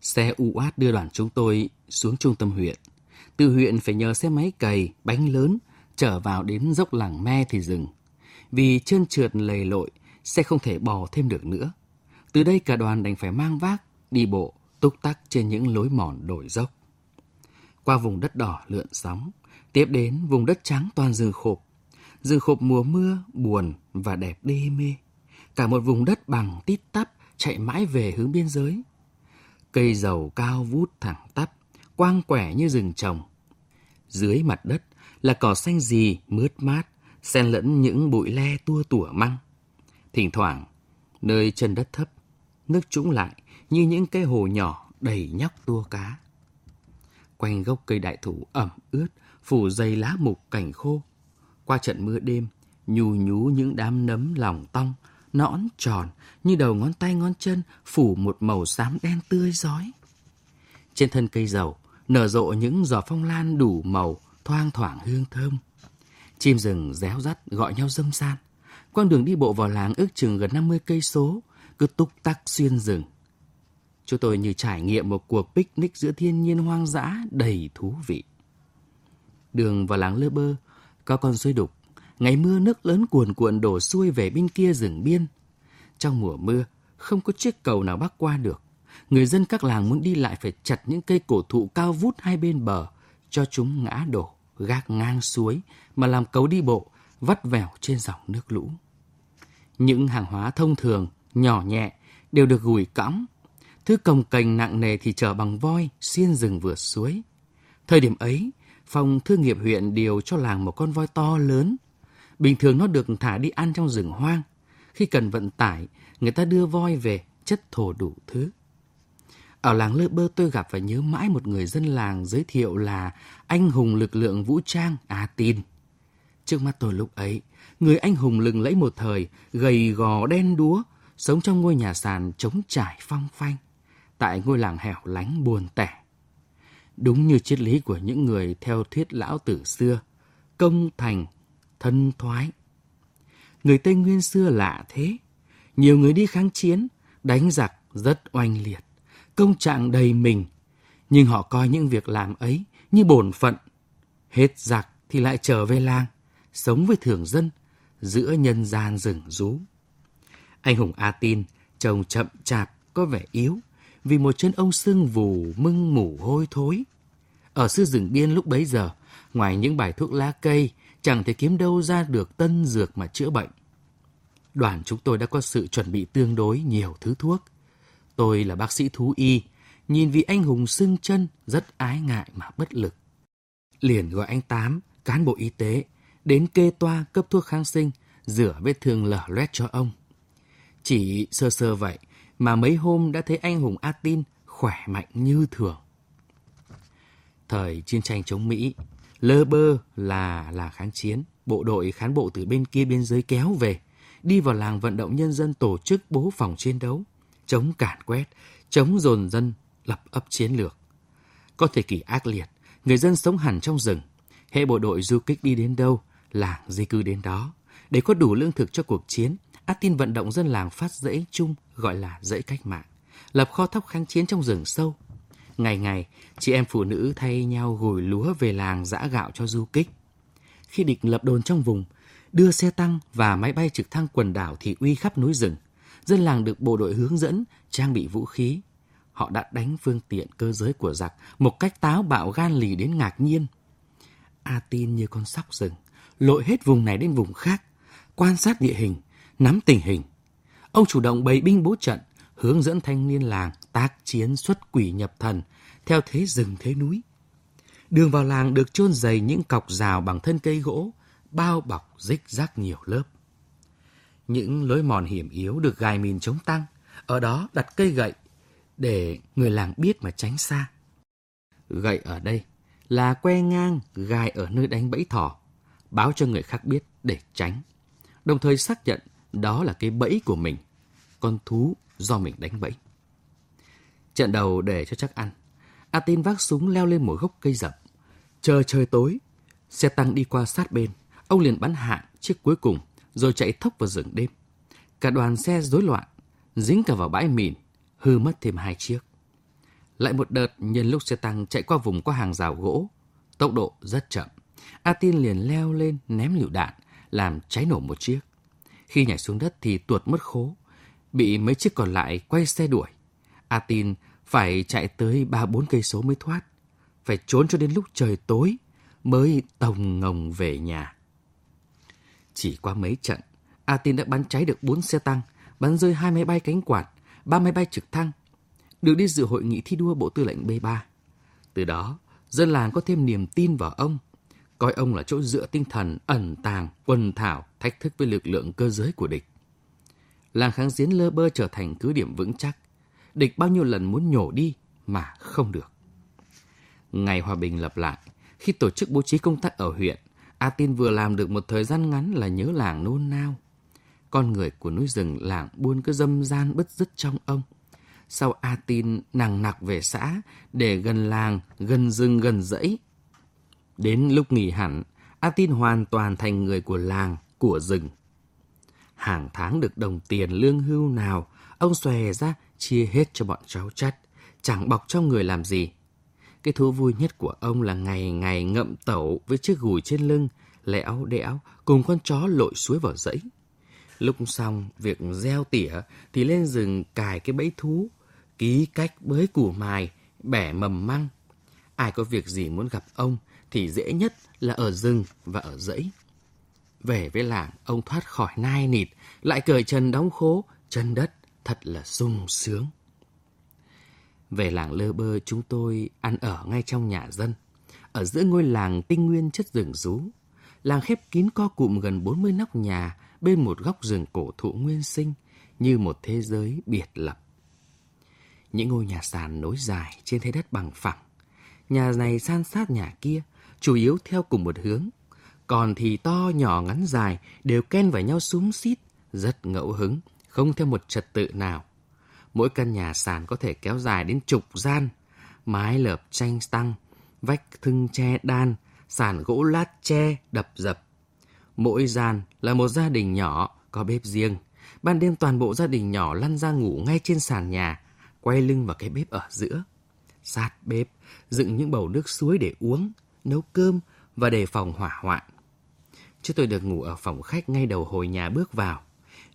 G: Xe u át đưa đoàn chúng tôi xuống trung tâm huyện. Từ huyện phải nhờ xe máy cày, bánh lớn, trở vào đến dốc làng me thì dừng. Vì trơn trượt lầy lội, xe không thể bò thêm được nữa. Từ đây cả đoàn đành phải mang vác, đi bộ, túc tắc trên những lối mòn đồi dốc qua vùng đất đỏ lượn sóng, tiếp đến vùng đất trắng toàn rừng khộp. Rừng khộp mùa mưa, buồn và đẹp đê mê. Cả một vùng đất bằng tít tắp chạy mãi về hướng biên giới. Cây dầu cao vút thẳng tắp, quang quẻ như rừng trồng. Dưới mặt đất là cỏ xanh gì mướt mát, xen lẫn những bụi le tua tủa măng. Thỉnh thoảng, nơi chân đất thấp, nước trũng lại như những cái hồ nhỏ đầy nhóc tua cá quanh gốc cây đại thụ ẩm ướt, phủ dày lá mục cảnh khô. Qua trận mưa đêm, nhù nhú những đám nấm lòng tong, nõn tròn như đầu ngón tay ngón chân phủ một màu xám đen tươi rói. Trên thân cây dầu nở rộ những giò phong lan đủ màu thoang thoảng hương thơm. Chim rừng réo rắt gọi nhau dâm san. Quang đường đi bộ vào làng ước chừng gần 50 cây số, cứ túc tắc xuyên rừng. Chúng tôi như trải nghiệm một cuộc picnic giữa thiên nhiên hoang dã đầy thú vị. Đường vào làng Lơ Bơ có con suối đục. Ngày mưa nước lớn cuồn cuộn đổ xuôi về bên kia rừng biên. Trong mùa mưa, không có chiếc cầu nào bắc qua được. Người dân các làng muốn đi lại phải chặt những cây cổ thụ cao vút hai bên bờ, cho chúng ngã đổ, gác ngang suối mà làm cầu đi bộ, vắt vẻo trên dòng nước lũ. Những hàng hóa thông thường, nhỏ nhẹ, đều được gùi cõng Thứ cồng cành nặng nề thì chở bằng voi, xuyên rừng vượt suối. Thời điểm ấy, phòng thương nghiệp huyện điều cho làng một con voi to lớn. Bình thường nó được thả đi ăn trong rừng hoang. Khi cần vận tải, người ta đưa voi về, chất thổ đủ thứ. Ở làng Lơ Bơ tôi gặp và nhớ mãi một người dân làng giới thiệu là anh hùng lực lượng vũ trang A Tin. Trước mắt tôi lúc ấy, người anh hùng lừng lẫy một thời, gầy gò đen đúa, sống trong ngôi nhà sàn trống trải phong phanh, tại ngôi làng hẻo lánh buồn tẻ. Đúng như triết lý của những người theo thuyết lão tử xưa, công thành, thân thoái. Người Tây Nguyên xưa lạ thế, nhiều người đi kháng chiến, đánh giặc rất oanh liệt, công trạng đầy mình, nhưng họ coi những việc làm ấy như bổn phận. Hết giặc thì lại trở về làng, sống với thường dân, giữa nhân gian rừng rú. Anh hùng A Tin, trông chậm chạp, có vẻ yếu, vì một chân ông sưng vù mưng mủ hôi thối. Ở sư rừng biên lúc bấy giờ, ngoài những bài thuốc lá cây, chẳng thể kiếm đâu ra được tân dược mà chữa bệnh. Đoàn chúng tôi đã có sự chuẩn bị tương đối nhiều thứ thuốc. Tôi là bác sĩ thú y, nhìn vị anh hùng sưng chân rất ái ngại mà bất lực. Liền gọi anh Tám, cán bộ y tế, đến kê toa cấp thuốc kháng sinh, rửa vết thương lở loét cho ông. Chỉ sơ sơ vậy mà mấy hôm đã thấy anh hùng A Tin khỏe mạnh như thường. Thời chiến tranh chống Mỹ, lơ bơ là là kháng chiến, bộ đội khán bộ từ bên kia biên giới kéo về, đi vào làng vận động nhân dân tổ chức bố phòng chiến đấu, chống cản quét, chống dồn dân, lập ấp chiến lược. Có thời kỳ ác liệt, người dân sống hẳn trong rừng. Hệ bộ đội du kích đi đến đâu, làng di cư đến đó. Để có đủ lương thực cho cuộc chiến, Atin vận động dân làng phát dãy chung gọi là dãy cách mạng, lập kho thóc kháng chiến trong rừng sâu. Ngày ngày, chị em phụ nữ thay nhau gùi lúa về làng giã gạo cho du kích. Khi địch lập đồn trong vùng, đưa xe tăng và máy bay trực thăng quần đảo thị uy khắp núi rừng, dân làng được bộ đội hướng dẫn trang bị vũ khí. Họ đã đánh phương tiện cơ giới của giặc một cách táo bạo gan lì đến ngạc nhiên. A tin như con sóc rừng, lội hết vùng này đến vùng khác, quan sát địa hình, nắm tình hình. Ông chủ động bày binh bố trận, hướng dẫn thanh niên làng tác chiến xuất quỷ nhập thần, theo thế rừng thế núi. Đường vào làng được chôn dày những cọc rào bằng thân cây gỗ, bao bọc rích rác nhiều lớp. Những lối mòn hiểm yếu được gài mìn chống tăng, ở đó đặt cây gậy để người làng biết mà tránh xa. Gậy ở đây là que ngang gài ở nơi đánh bẫy thỏ, báo cho người khác biết để tránh. Đồng thời xác nhận đó là cái bẫy của mình, con thú do mình đánh bẫy. Trận đầu để cho chắc ăn, Atin vác súng leo lên một gốc cây rậm. Chờ trời tối, xe tăng đi qua sát bên, ông liền bắn hạ chiếc cuối cùng rồi chạy thốc vào rừng đêm. Cả đoàn xe rối loạn, dính cả vào bãi mìn, hư mất thêm hai chiếc. Lại một đợt nhân lúc xe tăng chạy qua vùng có hàng rào gỗ, tốc độ rất chậm. Atin liền leo lên ném lựu đạn, làm cháy nổ một chiếc. Khi nhảy xuống đất thì tuột mất khố, bị mấy chiếc còn lại quay xe đuổi. Atin phải chạy tới ba bốn cây số mới thoát, phải trốn cho đến lúc trời tối mới tồng ngồng về nhà. Chỉ qua mấy trận, Atin đã bắn cháy được bốn xe tăng, bắn rơi hai máy bay cánh quạt, ba máy bay trực thăng, được đi dự hội nghị thi đua Bộ Tư lệnh B3. Từ đó, dân làng có thêm niềm tin vào ông coi ông là chỗ dựa tinh thần ẩn tàng, quần thảo, thách thức với lực lượng cơ giới của địch. Làng kháng chiến lơ bơ trở thành cứ điểm vững chắc. Địch bao nhiêu lần muốn nhổ đi mà không được. Ngày hòa bình lập lại, khi tổ chức bố trí công tác ở huyện, A Tin vừa làm được một thời gian ngắn là nhớ làng nôn nao. Con người của núi rừng làng buôn cứ dâm gian bứt rứt trong ông. Sau A Tin nàng nặc về xã để gần làng, gần rừng, gần dãy, Đến lúc nghỉ hẳn, A Tin hoàn toàn thành người của làng, của rừng. Hàng tháng được đồng tiền lương hưu nào, ông xòe ra chia hết cho bọn cháu chắt, chẳng bọc trong người làm gì. Cái thú vui nhất của ông là ngày ngày ngậm tẩu với chiếc gùi trên lưng, lẽo đẽo cùng con chó lội suối vào dãy. Lúc xong việc gieo tỉa thì lên rừng cài cái bẫy thú, ký cách bới củ mài, bẻ mầm măng. Ai có việc gì muốn gặp ông thì dễ nhất là ở rừng và ở dãy. Về với làng, ông thoát khỏi nai nịt, lại cởi chân đóng khố, chân đất, thật là sung sướng. Về làng Lơ Bơ, chúng tôi ăn ở ngay trong nhà dân, ở giữa ngôi làng tinh nguyên chất rừng rú. Làng khép kín co cụm gần 40 nóc nhà, bên một góc rừng cổ thụ nguyên sinh như một thế giới biệt lập. Những ngôi nhà sàn nối dài trên thế đất bằng phẳng. Nhà này san sát nhà kia, chủ yếu theo cùng một hướng. Còn thì to, nhỏ, ngắn, dài đều ken vào nhau súng xít, rất ngẫu hứng, không theo một trật tự nào. Mỗi căn nhà sàn có thể kéo dài đến chục gian, mái lợp tranh tăng, vách thưng tre đan, sàn gỗ lát tre đập dập. Mỗi gian là một gia đình nhỏ có bếp riêng. Ban đêm toàn bộ gia đình nhỏ lăn ra ngủ ngay trên sàn nhà, quay lưng vào cái bếp ở giữa. Sát bếp, dựng những bầu nước suối để uống, nấu cơm và đề phòng hỏa hoạn. Chứ tôi được ngủ ở phòng khách ngay đầu hồi nhà bước vào.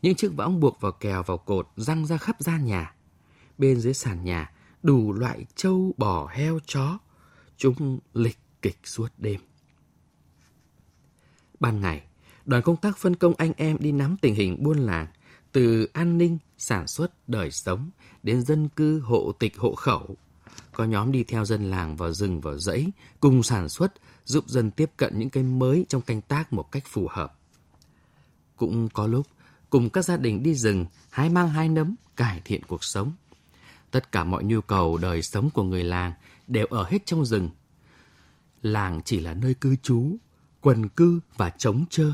G: Những chiếc võng buộc vào kèo vào cột răng ra khắp gian nhà. Bên dưới sàn nhà, đủ loại trâu, bò, heo, chó. Chúng lịch kịch suốt đêm. Ban ngày, đoàn công tác phân công anh em đi nắm tình hình buôn làng, từ an ninh, sản xuất, đời sống, đến dân cư, hộ tịch, hộ khẩu. Có nhóm đi theo dân làng vào rừng, vào dãy, cùng sản xuất, giúp dân tiếp cận những cây mới trong canh tác một cách phù hợp. Cũng có lúc, cùng các gia đình đi rừng, hái mang hai nấm, cải thiện cuộc sống. Tất cả mọi nhu cầu đời sống của người làng đều ở hết trong rừng. Làng chỉ là nơi cư trú, quần cư và trống trơ.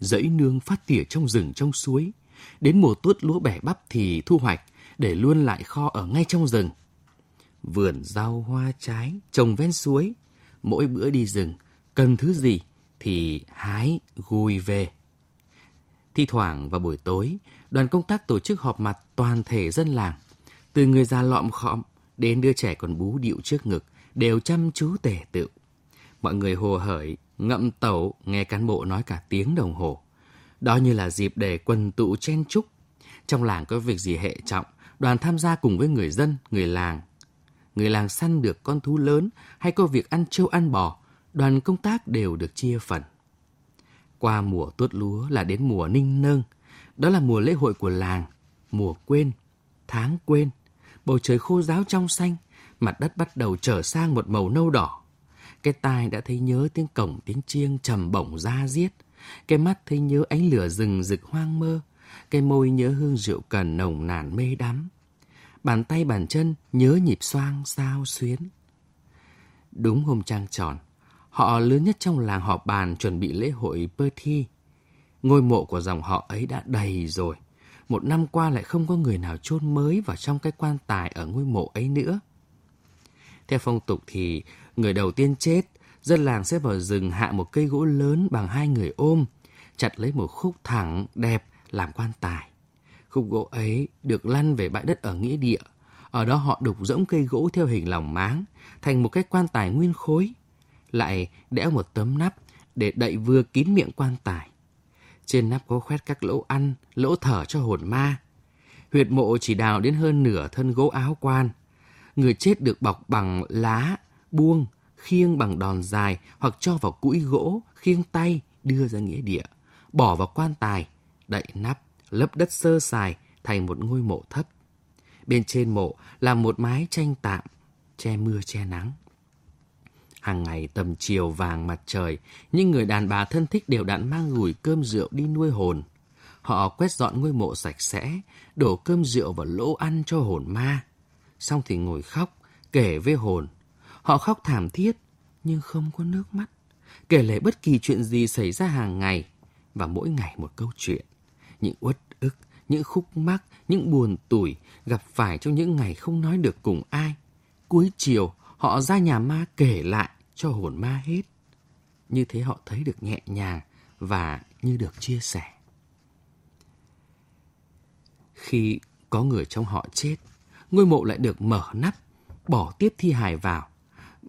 G: Dãy nương phát tỉa trong rừng trong suối. Đến mùa tuốt lúa bẻ bắp thì thu hoạch, để luôn lại kho ở ngay trong rừng. Vườn rau hoa trái trồng ven suối, mỗi bữa đi rừng, cần thứ gì thì hái gùi về. Thi thoảng vào buổi tối, đoàn công tác tổ chức họp mặt toàn thể dân làng. Từ người già lọm khọm đến đứa trẻ còn bú điệu trước ngực đều chăm chú tề tựu. Mọi người hồ hởi, ngậm tẩu nghe cán bộ nói cả tiếng đồng hồ. Đó như là dịp để quần tụ chen chúc. Trong làng có việc gì hệ trọng, đoàn tham gia cùng với người dân, người làng. Người làng săn được con thú lớn hay có việc ăn trâu ăn bò, đoàn công tác đều được chia phần. Qua mùa tuốt lúa là đến mùa ninh nương, đó là mùa lễ hội của làng, mùa quên, tháng quên. Bầu trời khô ráo trong xanh, mặt đất bắt đầu trở sang một màu nâu đỏ. Cái tai đã thấy nhớ tiếng cổng tiếng chiêng trầm bổng ra giết. Cái mắt thấy nhớ ánh lửa rừng rực hoang mơ. Cái môi nhớ hương rượu cần nồng nàn mê đắm. Bàn tay bàn chân nhớ nhịp xoang sao xuyến. Đúng hôm trăng tròn, họ lớn nhất trong làng họp bàn chuẩn bị lễ hội Pơ Thi. Ngôi mộ của dòng họ ấy đã đầy rồi. Một năm qua lại không có người nào chôn mới vào trong cái quan tài ở ngôi mộ ấy nữa. Theo phong tục thì người đầu tiên chết, dân làng sẽ vào rừng hạ một cây gỗ lớn bằng hai người ôm, chặt lấy một khúc thẳng đẹp làm quan tài. Khúc gỗ ấy được lăn về bãi đất ở nghĩa địa. Ở đó họ đục rỗng cây gỗ theo hình lòng máng, thành một cái quan tài nguyên khối. Lại đẽo một tấm nắp để đậy vừa kín miệng quan tài. Trên nắp có khoét các lỗ ăn, lỗ thở cho hồn ma. Huyệt mộ chỉ đào đến hơn nửa thân gỗ áo quan. Người chết được bọc bằng lá, buông, khiêng bằng đòn dài hoặc cho vào cũi gỗ, khiêng tay đưa ra nghĩa địa, bỏ vào quan tài, đậy nắp, lấp đất sơ sài thành một ngôi mộ thấp. Bên trên mộ là một mái tranh tạm, che mưa che nắng. Hàng ngày tầm chiều vàng mặt trời, những người đàn bà thân thích đều đặn mang gùi cơm rượu đi nuôi hồn. Họ quét dọn ngôi mộ sạch sẽ, đổ cơm rượu vào lỗ ăn cho hồn ma. Xong thì ngồi khóc, kể với hồn. Họ khóc thảm thiết, nhưng không có nước mắt. Kể lể bất kỳ chuyện gì xảy ra hàng ngày, và mỗi ngày một câu chuyện. Những uất ức, những khúc mắc, những buồn tủi gặp phải trong những ngày không nói được cùng ai. Cuối chiều, họ ra nhà ma kể lại cho hồn ma hết. Như thế họ thấy được nhẹ nhàng và như được chia sẻ. Khi có người trong họ chết, ngôi mộ lại được mở nắp, bỏ tiếp thi hài vào.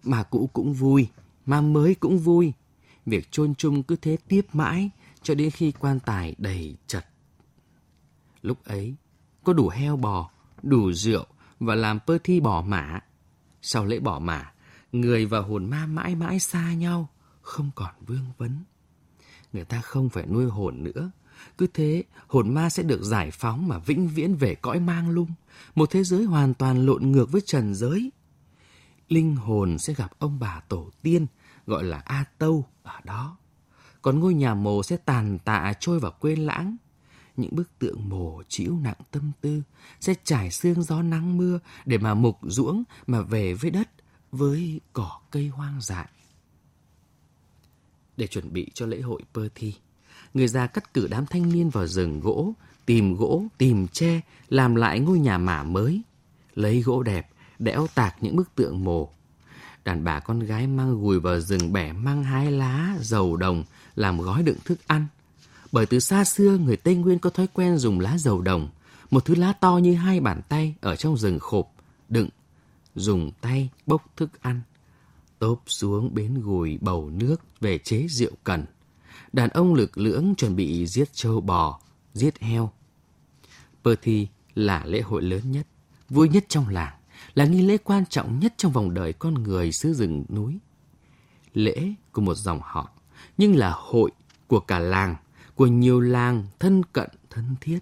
G: Mà cũ cũng vui, mà mới cũng vui. Việc chôn chung cứ thế tiếp mãi cho đến khi quan tài đầy chật. Lúc ấy, có đủ heo bò, đủ rượu và làm pơ thi bỏ mã. Sau lễ bỏ mã, người và hồn ma mãi mãi xa nhau, không còn vương vấn. Người ta không phải nuôi hồn nữa. Cứ thế, hồn ma sẽ được giải phóng mà vĩnh viễn về cõi mang lung, một thế giới hoàn toàn lộn ngược với trần giới. Linh hồn sẽ gặp ông bà tổ tiên, gọi là A Tâu, ở đó. còn ngôi nhà mồ sẽ tàn tạ trôi vào quên lãng. Những bức tượng mồ chịu nặng tâm tư sẽ trải xương gió nắng mưa để mà mục ruỗng mà về với đất, với cỏ cây hoang dại. Để chuẩn bị cho lễ hội Pơ Thi, người già cắt cử đám thanh niên vào rừng gỗ, tìm gỗ, tìm tre, làm lại ngôi nhà mả mới. Lấy gỗ đẹp, đẽo tạc những bức tượng mồ. Đàn bà con gái mang gùi vào rừng bẻ mang hái lá, dầu đồng, làm gói đựng thức ăn. Bởi từ xa xưa, người Tây Nguyên có thói quen dùng lá dầu đồng, một thứ lá to như hai bàn tay ở trong rừng khộp, đựng, dùng tay bốc thức ăn. Tốp xuống bến gùi bầu nước về chế rượu cần. Đàn ông lực lưỡng chuẩn bị giết trâu bò, giết heo. Pơ thi là lễ hội lớn nhất, vui nhất trong làng, là nghi lễ quan trọng nhất trong vòng đời con người xứ rừng núi. Lễ của một dòng họ, nhưng là hội của cả làng, của nhiều làng thân cận thân thiết.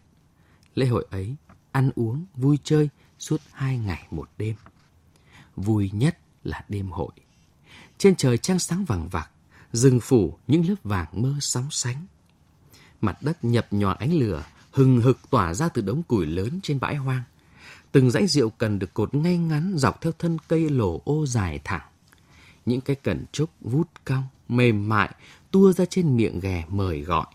G: Lễ hội ấy, ăn uống, vui chơi suốt hai ngày một đêm. Vui nhất là đêm hội. Trên trời trăng sáng vàng vặc, rừng phủ những lớp vàng mơ sóng sánh. Mặt đất nhập nhòa ánh lửa, hừng hực tỏa ra từ đống củi lớn trên bãi hoang. Từng dãy rượu cần được cột ngay ngắn dọc theo thân cây lổ ô dài thẳng. Những cái cần trúc vút cong, mềm mại, tua ra trên miệng ghè mời gọi.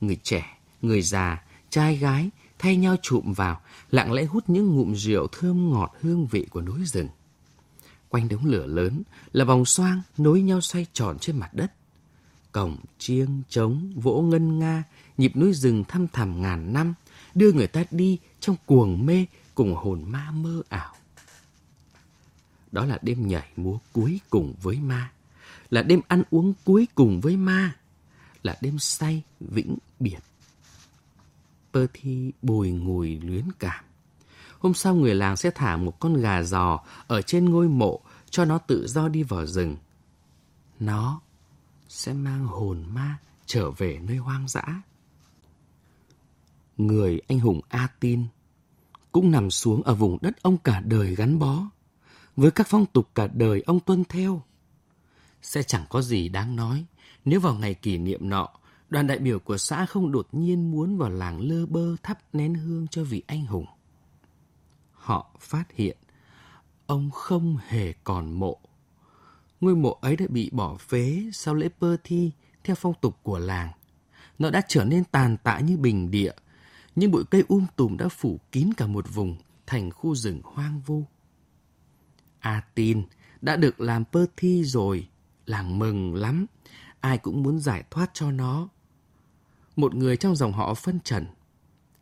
G: Người trẻ, người già, trai gái thay nhau chụm vào, lặng lẽ hút những ngụm rượu thơm ngọt hương vị của núi rừng. Quanh đống lửa lớn là vòng xoang nối nhau xoay tròn trên mặt đất. Cổng, chiêng, trống, vỗ ngân nga, nhịp núi rừng thăm thẳm ngàn năm, đưa người ta đi trong cuồng mê cùng hồn ma mơ ảo. Đó là đêm nhảy múa cuối cùng với ma, là đêm ăn uống cuối cùng với ma, là đêm say vĩnh biệt. Pơ thi bồi ngùi luyến cảm. Hôm sau người làng sẽ thả một con gà giò ở trên ngôi mộ cho nó tự do đi vào rừng. Nó sẽ mang hồn ma trở về nơi hoang dã. Người anh hùng A Tin cũng nằm xuống ở vùng đất ông cả đời gắn bó, với các phong tục cả đời ông tuân theo. Sẽ chẳng có gì đáng nói nếu vào ngày kỷ niệm nọ, đoàn đại biểu của xã không đột nhiên muốn vào làng lơ bơ thắp nén hương cho vị anh hùng. Họ phát hiện ông không hề còn mộ. Ngôi mộ ấy đã bị bỏ phế sau lễ pơ thi theo phong tục của làng. Nó đã trở nên tàn tạ như bình địa, những bụi cây um tùm đã phủ kín cả một vùng thành khu rừng hoang vu. A tin đã được làm pơ thi rồi, làng mừng lắm, ai cũng muốn giải thoát cho nó. Một người trong dòng họ phân trần.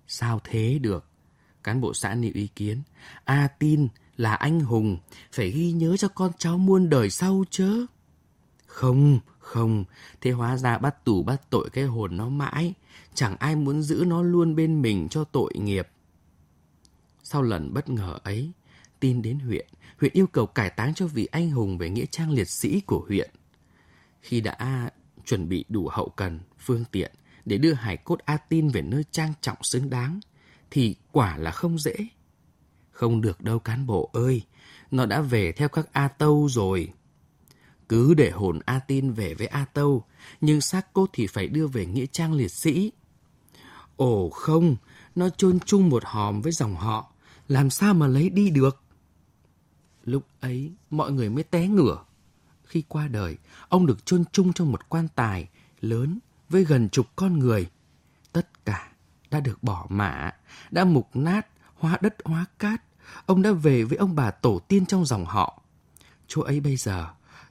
G: Sao thế được? Cán bộ xã nêu ý kiến. A tin là anh hùng, phải ghi nhớ cho con cháu muôn đời sau chớ. Không, không, thế hóa ra bắt tù bắt tội cái hồn nó mãi, chẳng ai muốn giữ nó luôn bên mình cho tội nghiệp. Sau lần bất ngờ ấy, tin đến huyện, huyện yêu cầu cải táng cho vị anh hùng về nghĩa trang liệt sĩ của huyện. Khi đã chuẩn bị đủ hậu cần, phương tiện để đưa hải cốt A Tin về nơi trang trọng xứng đáng, thì quả là không dễ. Không được đâu cán bộ ơi, nó đã về theo các A Tâu rồi. Cứ để hồn A Tin về với A Tâu, nhưng xác cốt thì phải đưa về Nghĩa Trang liệt sĩ. Ồ không, nó chôn chung một hòm với dòng họ, làm sao mà lấy đi được? Lúc ấy, mọi người mới té ngửa. Khi qua đời, ông được chôn chung trong một quan tài lớn với gần chục con người. Tất cả đã được bỏ mã, đã mục nát, hóa đất hóa cát. Ông đã về với ông bà tổ tiên trong dòng họ. Chỗ ấy bây giờ,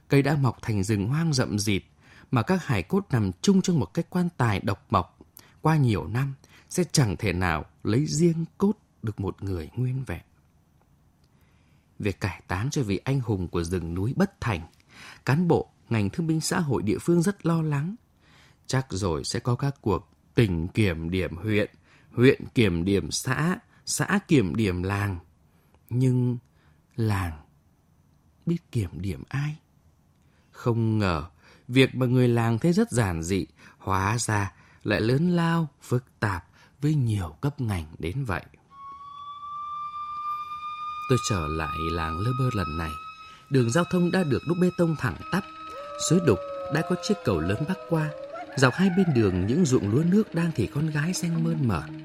G: cây đã mọc thành rừng hoang rậm rịt, mà các hải cốt nằm chung trong một cái quan tài độc mộc. Qua nhiều năm, sẽ chẳng thể nào lấy riêng cốt được một người nguyên vẹn. Việc cải táng cho vị anh hùng của rừng núi bất thành, cán bộ, ngành thương binh xã hội địa phương rất lo lắng. Chắc rồi sẽ có các cuộc tỉnh kiểm điểm huyện, huyện kiểm điểm xã, xã kiểm điểm làng. Nhưng làng biết kiểm điểm ai? Không ngờ, việc mà người làng thấy rất giản dị, hóa ra lại lớn lao, phức tạp với nhiều cấp ngành đến vậy. Tôi trở lại làng Lơ Bơ lần này. Đường giao thông đã được đúc bê tông thẳng tắp. Suối đục đã có chiếc cầu lớn bắc qua. Dọc hai bên đường những ruộng lúa nước đang thì con gái xanh mơn mởn.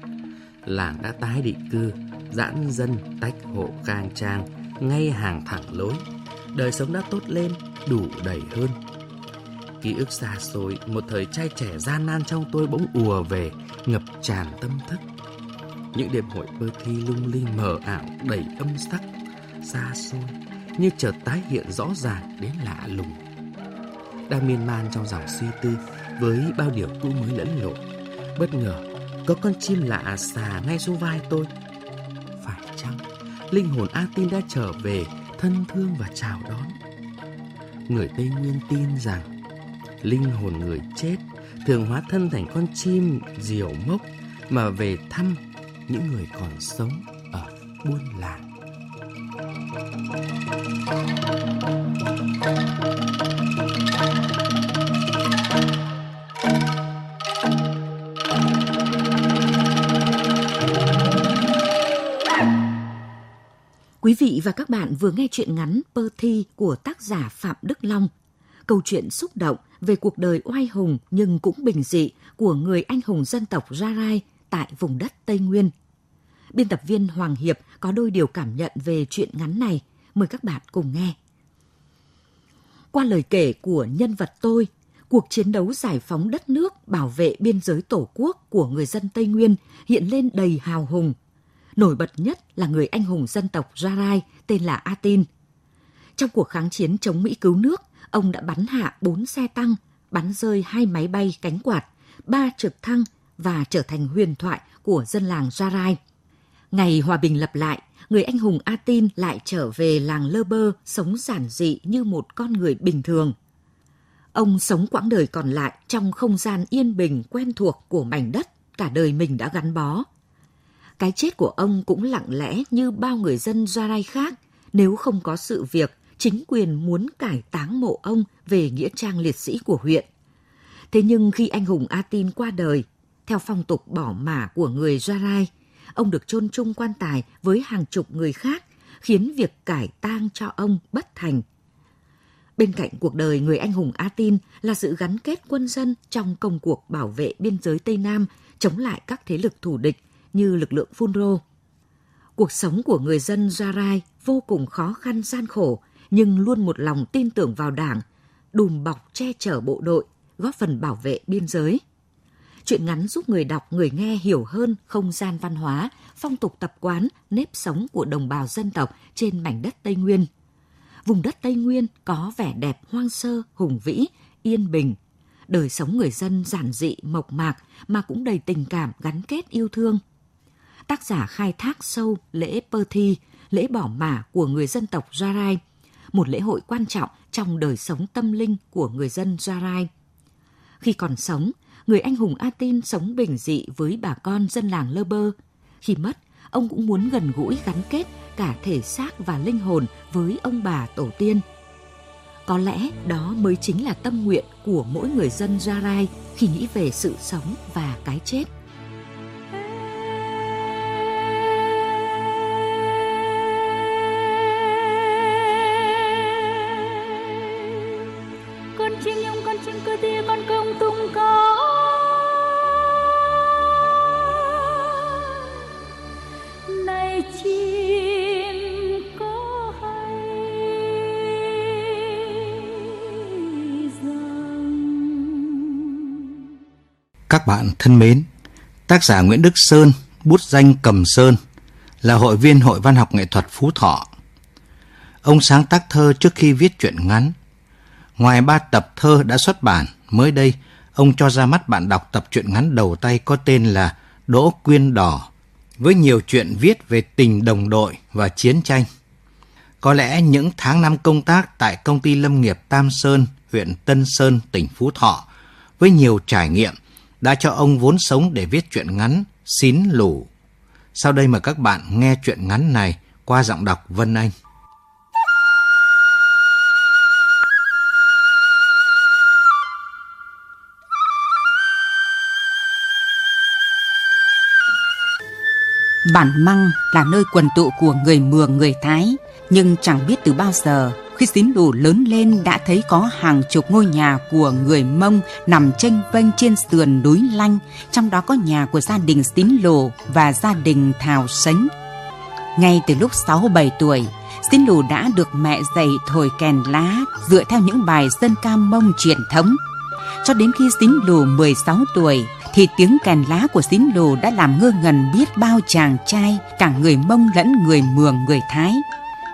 G: Làng đã tái định cư, giãn dân, tách hộ khang trang, ngay hàng thẳng lối. Đời sống đã tốt lên, đủ đầy hơn. Ký ức xa xôi, một thời trai trẻ gian nan trong tôi bỗng ùa về, ngập tràn tâm thức. Những đêm hội bơ thi lung linh mờ ảo, đầy âm sắc, xa xôi, như chợt tái hiện rõ ràng đến lạ lùng. Đang miên man trong dòng suy tư, với bao điều cũ mới lẫn lộn. Bất ngờ, có con chim lạ xà ngay xuống vai tôi. Phải chăng, linh hồn A Tin đã trở về, thân thương và chào đón? Người Tây Nguyên tin rằng, linh hồn người chết thường hóa thân thành con chim diều mốc mà về thăm những người còn sống ở buôn làng.
F: Quý vị và các bạn vừa nghe chuyện ngắn Pơ Thi của tác giả Phạm Đức Long. Câu chuyện xúc động về cuộc đời oai hùng nhưng cũng bình dị của người anh hùng dân tộc Gia Rai tại vùng đất Tây Nguyên. Biên tập viên Hoàng Hiệp có đôi điều cảm nhận về chuyện ngắn này. Mời các bạn cùng nghe. Qua lời kể của nhân vật tôi, cuộc chiến đấu giải phóng đất nước, bảo vệ biên giới tổ quốc của người dân Tây Nguyên hiện lên đầy hào hùng, Nổi bật nhất là người anh hùng dân tộc Jarai tên là Atin. Trong cuộc kháng chiến chống Mỹ cứu nước, ông đã bắn hạ 4 xe tăng, bắn rơi hai máy bay cánh quạt, ba trực thăng và trở thành huyền thoại của dân làng Jarai. Ngày hòa bình lập lại, người anh hùng Atin lại trở về làng Lơ Bơ sống giản dị như một con người bình thường. Ông sống quãng đời còn lại trong không gian yên bình quen thuộc của mảnh đất cả đời mình đã gắn bó cái chết của ông cũng lặng lẽ như bao người dân Gia Rai khác nếu không có sự việc chính quyền muốn cải táng mộ ông về nghĩa trang liệt sĩ của huyện. Thế nhưng khi anh hùng A Tin qua đời, theo phong tục bỏ mả của người Gia Rai, ông được chôn chung quan tài với hàng chục người khác, khiến việc cải tang cho ông bất thành. Bên cạnh cuộc đời người anh hùng A Tin là sự gắn kết quân dân trong công cuộc bảo vệ biên giới Tây Nam chống lại các thế lực thù địch như lực lượng phun rô. Cuộc sống của người dân Gia vô cùng khó khăn gian khổ, nhưng luôn một lòng tin tưởng vào đảng, đùm bọc che chở bộ đội, góp phần bảo vệ biên giới. Chuyện ngắn giúp người đọc, người nghe hiểu hơn không gian văn hóa, phong tục tập quán, nếp sống của đồng bào dân tộc trên mảnh đất Tây Nguyên. Vùng đất Tây Nguyên có vẻ đẹp hoang sơ, hùng vĩ, yên bình. Đời sống người dân giản dị, mộc mạc mà cũng đầy tình cảm gắn kết yêu thương tác giả khai thác sâu lễ Pơ Thi, lễ bỏ mả của người dân tộc Jarai, một lễ hội quan trọng trong đời sống tâm linh của người dân Jarai. Khi còn sống, người anh hùng A-tin sống bình dị với bà con dân làng Lơ Bơ. Khi mất, ông cũng muốn gần gũi gắn kết cả thể xác và linh hồn với ông bà tổ tiên. Có lẽ đó mới chính là tâm nguyện của mỗi người dân Jarai khi nghĩ về sự sống và cái chết.
H: Bạn thân mến, tác giả Nguyễn Đức Sơn, bút danh Cầm Sơn, là hội viên Hội Văn học Nghệ thuật Phú Thọ. Ông sáng tác thơ trước khi viết truyện ngắn. Ngoài ba tập thơ đã xuất bản, mới đây ông cho ra mắt bạn đọc tập truyện ngắn đầu tay có tên là Đỗ Quyên Đỏ, với nhiều chuyện viết về tình đồng đội và chiến tranh. Có lẽ những tháng năm công tác tại công ty lâm nghiệp Tam Sơn, huyện Tân Sơn, tỉnh Phú Thọ, với nhiều trải nghiệm đã cho ông vốn sống để viết truyện ngắn Xín Lủ. Sau đây mời các bạn nghe truyện ngắn này qua giọng đọc Vân Anh.
A: Bản Măng là nơi quần tụ của người Mường, người Thái, nhưng chẳng biết từ bao giờ khi xín lù lớn lên đã thấy có hàng chục ngôi nhà của người Mông nằm tranh vênh trên sườn núi Lanh, trong đó có nhà của gia đình xín lù và gia đình Thảo Sánh. Ngay từ lúc 6-7 tuổi, xín lù đã được mẹ dạy thổi kèn lá dựa theo những bài dân ca Mông truyền thống. Cho đến khi xín lù 16 tuổi thì tiếng kèn lá của xín lù đã làm ngơ ngẩn biết bao chàng trai, cả người Mông lẫn người Mường người Thái –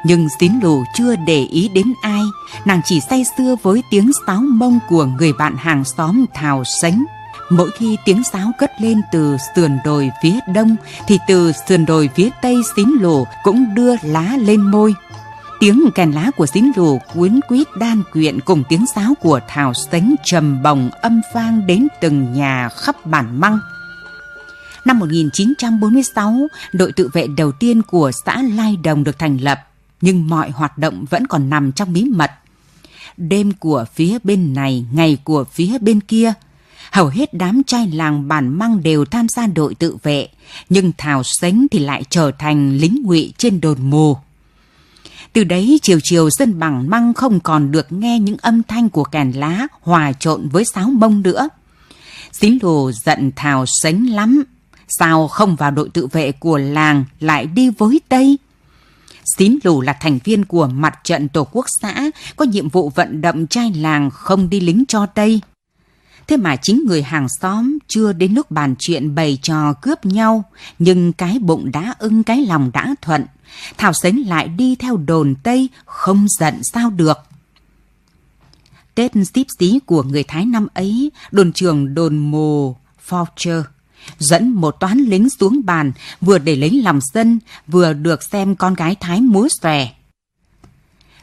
A: nhưng xín lù chưa để ý đến ai, nàng chỉ say sưa với tiếng sáo mông của người bạn hàng xóm Thảo Sánh. Mỗi khi tiếng sáo cất lên từ sườn đồi phía đông, thì từ sườn đồi phía tây xín lù cũng đưa lá lên môi. Tiếng kèn lá của xín lù cuốn quýt đan quyện cùng tiếng sáo của Thảo Sánh trầm bồng âm vang đến từng nhà khắp bản măng. Năm 1946, đội tự vệ đầu tiên của xã Lai Đồng được thành lập nhưng mọi hoạt động vẫn còn nằm trong bí mật. Đêm của phía bên này, ngày của phía bên kia, hầu hết đám trai làng bản măng đều tham gia đội tự vệ, nhưng Thảo Sánh thì lại trở thành lính ngụy trên đồn mù. Từ đấy chiều chiều dân bằng măng không còn được nghe những âm thanh của kèn lá hòa trộn với sáo mông nữa. Xín lồ giận Thảo Sánh lắm, sao không vào đội tự vệ của làng lại đi với Tây? Xín lù là thành viên của mặt trận Tổ quốc xã, có nhiệm vụ vận động trai làng không đi lính cho Tây. Thế mà chính người hàng xóm chưa đến lúc bàn chuyện bày trò cướp nhau, nhưng cái bụng đã ưng cái lòng đã thuận. Thảo Sánh lại đi theo đồn Tây, không giận sao được. Tết xíp xí của người Thái năm ấy, đồn trưởng đồn mồ Forcher dẫn một toán lính xuống bàn, vừa để lấy lòng dân, vừa được xem con gái Thái múa xòe.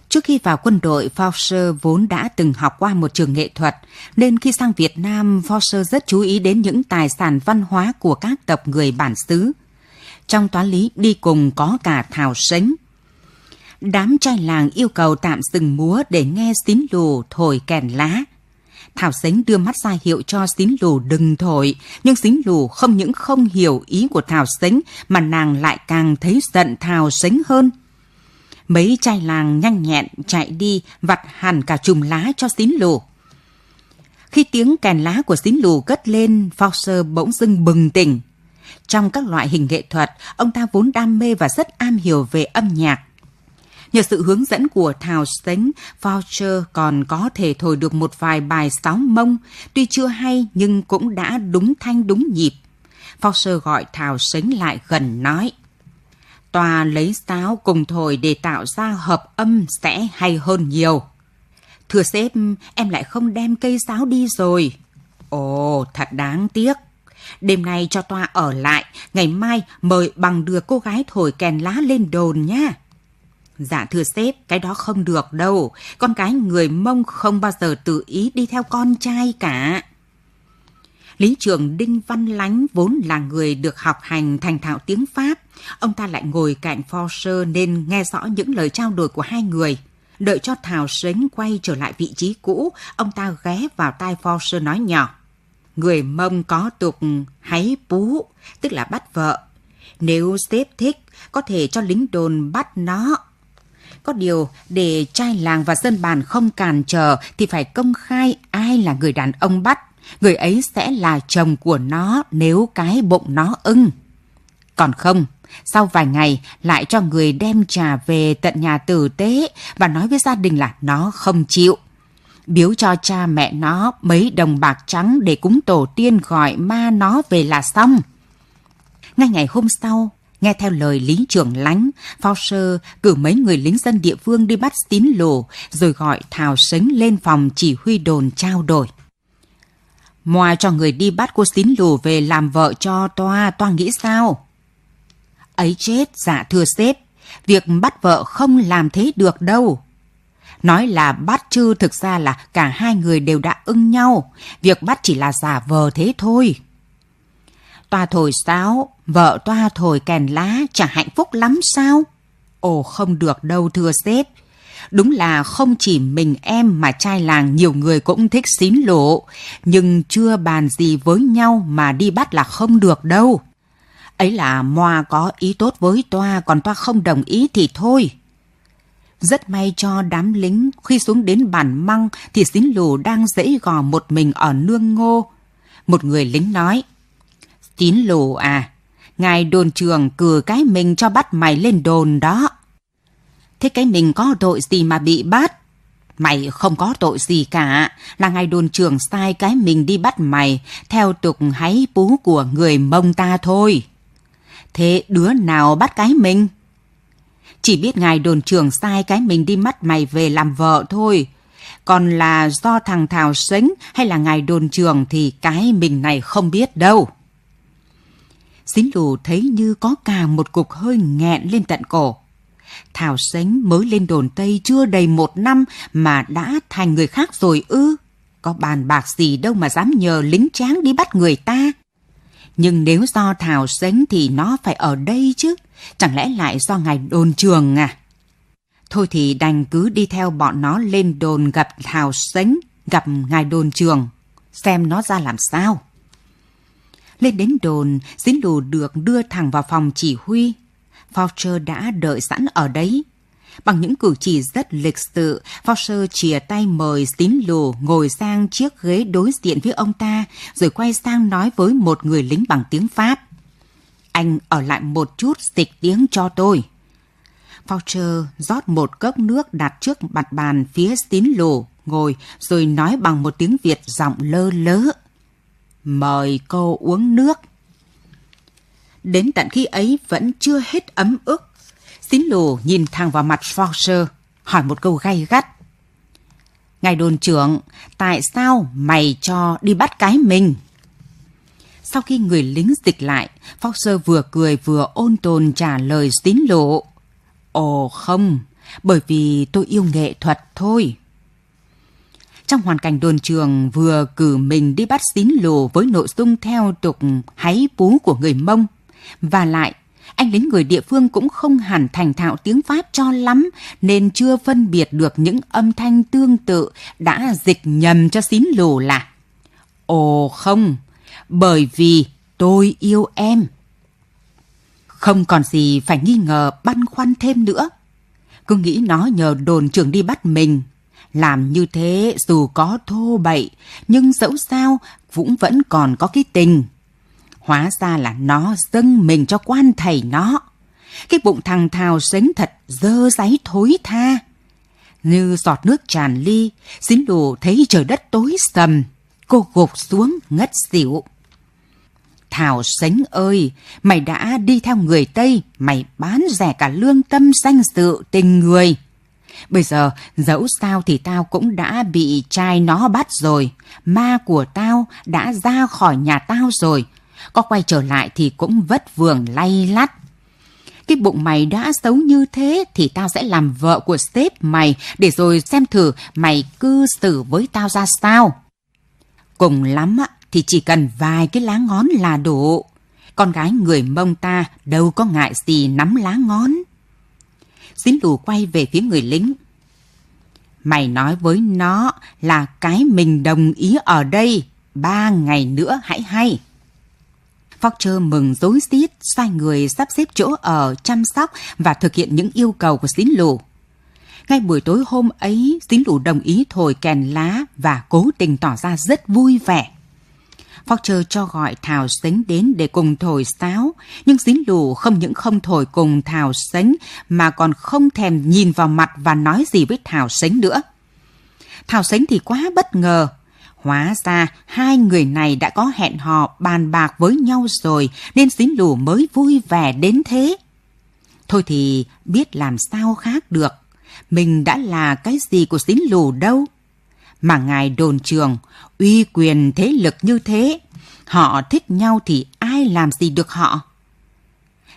A: Trước khi vào quân đội, Faucher vốn đã từng học qua một trường nghệ thuật, nên khi sang Việt Nam, Faucher rất chú ý đến những tài sản văn hóa của các tộc người bản xứ. Trong toán lý đi cùng có cả Thảo Sánh. Đám trai làng yêu cầu tạm dừng múa để nghe xín lù thổi kèn lá. Thảo Sánh đưa mắt ra hiệu cho xín lù đừng thổi, nhưng xín lù không những không hiểu ý của Thảo Sánh mà nàng lại càng thấy giận Thảo Sánh hơn. Mấy trai làng nhanh nhẹn chạy đi vặt hẳn cả chùm lá cho xín lù. Khi tiếng kèn lá của xín lù cất lên, Foster bỗng dưng bừng tỉnh. Trong các loại hình nghệ thuật, ông ta vốn đam mê và rất am hiểu về âm nhạc. Nhờ sự hướng dẫn của Thảo Sánh, Foucher còn có thể thổi được một vài bài sáo mông, tuy chưa hay nhưng cũng đã đúng thanh đúng nhịp. Foucher gọi Thảo Sánh lại gần nói. Tòa lấy sáo cùng thổi để tạo ra hợp âm sẽ hay hơn nhiều. Thưa sếp, em lại không đem cây sáo đi rồi. Ồ, thật đáng tiếc. Đêm nay cho toa ở lại, ngày mai mời bằng đưa cô gái thổi kèn lá lên đồn nha. Dạ thưa sếp, cái đó không được đâu. Con cái người Mông không bao giờ tự ý đi theo con trai cả. Lý trưởng Đinh Văn Lánh vốn là người được học hành thành thạo tiếng Pháp. Ông ta lại ngồi cạnh Forser nên nghe rõ những lời trao đổi của hai người. Đợi cho Thảo sến quay trở lại vị trí cũ, ông ta ghé vào tai Forser nói nhỏ. Người Mông có tục háy bú, tức là bắt vợ. Nếu sếp thích, có thể cho lính đồn bắt nó có điều, để trai làng và dân bàn không càn trở thì phải công khai ai là người đàn ông bắt. Người ấy sẽ là chồng của nó nếu cái bụng nó ưng. Còn không, sau vài ngày lại cho người đem trà về tận nhà tử tế và nói với gia đình là nó không chịu. Biếu cho cha mẹ nó mấy đồng bạc trắng để cúng tổ tiên gọi ma nó về là xong. Ngay ngày hôm sau, Nghe theo lời lính trưởng lánh, Faucher cử mấy người lính dân địa phương đi bắt tín lồ rồi gọi Thảo Sánh lên phòng chỉ huy đồn trao đổi. Ngoài cho người đi bắt cô tín lù về làm vợ cho Toa, Toa nghĩ sao? Ấy chết, dạ thưa sếp, việc bắt vợ không làm thế được đâu. Nói là bắt chứ thực ra là cả hai người đều đã ưng nhau, việc bắt chỉ là giả vờ thế thôi. Toa thổi sáo, vợ toa thổi kèn lá chẳng hạnh phúc lắm sao? Ồ không được đâu thưa sếp. Đúng là không chỉ mình em mà trai làng nhiều người cũng thích xín lộ, nhưng chưa bàn gì với nhau mà đi bắt là không được đâu. Ấy là Moa có ý tốt với Toa, còn Toa không đồng ý thì thôi. Rất may cho đám lính khi xuống đến bản măng thì xín lù đang dãy gò một mình ở nương ngô. Một người lính nói, Xín lù à, ngài đồn trường cử cái mình cho bắt mày lên đồn đó. Thế cái mình có tội gì mà bị bắt? Mày không có tội gì cả, là ngài đồn trường sai cái mình đi bắt mày theo tục háy bú của người mông ta thôi. Thế đứa nào bắt cái mình? Chỉ biết ngài đồn trưởng sai cái mình đi mắt mày về làm vợ thôi. Còn là do thằng Thảo sánh hay là ngài đồn trưởng thì cái mình này không biết đâu. Xín lù thấy như có cả một cục hơi nghẹn lên tận cổ. Thảo sánh mới lên đồn Tây chưa đầy một năm mà đã thành người khác rồi ư. Có bàn bạc gì đâu mà dám nhờ lính tráng đi bắt người ta. Nhưng nếu do Thảo sánh thì nó phải ở đây chứ. Chẳng lẽ lại do ngài đồn trường à? Thôi thì đành cứ đi theo bọn nó lên đồn gặp Thảo sánh, gặp ngài đồn trường, xem nó ra làm sao. Lên đến đồn, dính lù được đưa thẳng vào phòng chỉ huy. Faucher đã đợi sẵn ở đấy. Bằng những cử chỉ rất lịch sự, Faucher chìa tay mời tín lù ngồi sang chiếc ghế đối diện với ông ta, rồi quay sang nói với một người lính bằng tiếng Pháp. Anh ở lại một chút dịch tiếng cho tôi. Faucher rót một cốc nước đặt trước mặt bàn phía tín lù, ngồi rồi nói bằng một tiếng Việt giọng lơ lớ. Mời cô uống nước. Đến tận khi ấy vẫn chưa hết ấm ức. Xín lù nhìn thẳng vào mặt Faucher, hỏi một câu gay gắt. Ngài đồn trưởng, tại sao mày cho đi bắt cái mình? Sau khi người lính dịch lại, Foster vừa cười vừa ôn tồn trả lời xín lộ. Ồ không, bởi vì tôi yêu nghệ thuật thôi. Trong hoàn cảnh đồn trường vừa cử mình đi bắt xín lù với nội dung theo tục háy bú của người Mông. Và lại, anh lính người địa phương cũng không hẳn thành thạo tiếng Pháp cho lắm, nên chưa phân biệt được những âm thanh tương tự đã dịch nhầm cho xín lù là Ồ không, bởi vì tôi yêu em. Không còn gì phải nghi ngờ băn khoăn thêm nữa. Cứ nghĩ nó nhờ đồn trưởng đi bắt mình. Làm như thế dù có thô bậy, nhưng dẫu sao cũng vẫn còn có cái tình. Hóa ra là nó dâng mình cho quan thầy nó. Cái bụng thằng thào sánh thật dơ giấy thối tha. Như giọt nước tràn ly, dính đồ thấy trời đất tối sầm. Cô gục xuống ngất xỉu. Thảo sánh ơi, mày đã đi theo người Tây, mày bán rẻ cả lương tâm danh dự tình người. Bây giờ, dẫu sao thì tao cũng đã bị trai nó bắt rồi. Ma của tao đã ra khỏi nhà tao rồi. Có quay trở lại thì cũng vất vưởng lay lắt. Cái bụng mày đã xấu như thế thì tao sẽ làm vợ của sếp mày để rồi xem thử mày cư xử với tao ra sao. Cùng lắm á, thì chỉ cần vài cái lá ngón là đủ. Con gái người mông ta đâu có ngại gì nắm lá ngón. Xín lù quay về phía người lính. Mày nói với nó là cái mình đồng ý ở đây, ba ngày nữa hãy hay. Foster mừng dối xít, sai người sắp xếp chỗ ở, chăm sóc và thực hiện những yêu cầu của xín lù. Ngay buổi tối hôm ấy, xín lù đồng ý thổi kèn lá và cố tình tỏ ra rất vui vẻ. Foster cho gọi Thảo Sánh đến để cùng thổi sáo, nhưng dính lù không những không thổi cùng Thảo Sánh mà còn không thèm nhìn vào mặt và nói gì với Thảo Sánh nữa. Thảo Sánh thì quá bất ngờ. Hóa ra hai người này đã có hẹn hò bàn bạc với nhau rồi nên dính lù mới vui vẻ đến thế. Thôi thì biết làm sao khác được. Mình đã là cái gì của dính lù đâu mà ngài đồn trường, uy quyền thế lực như thế, họ thích nhau thì ai làm gì được họ?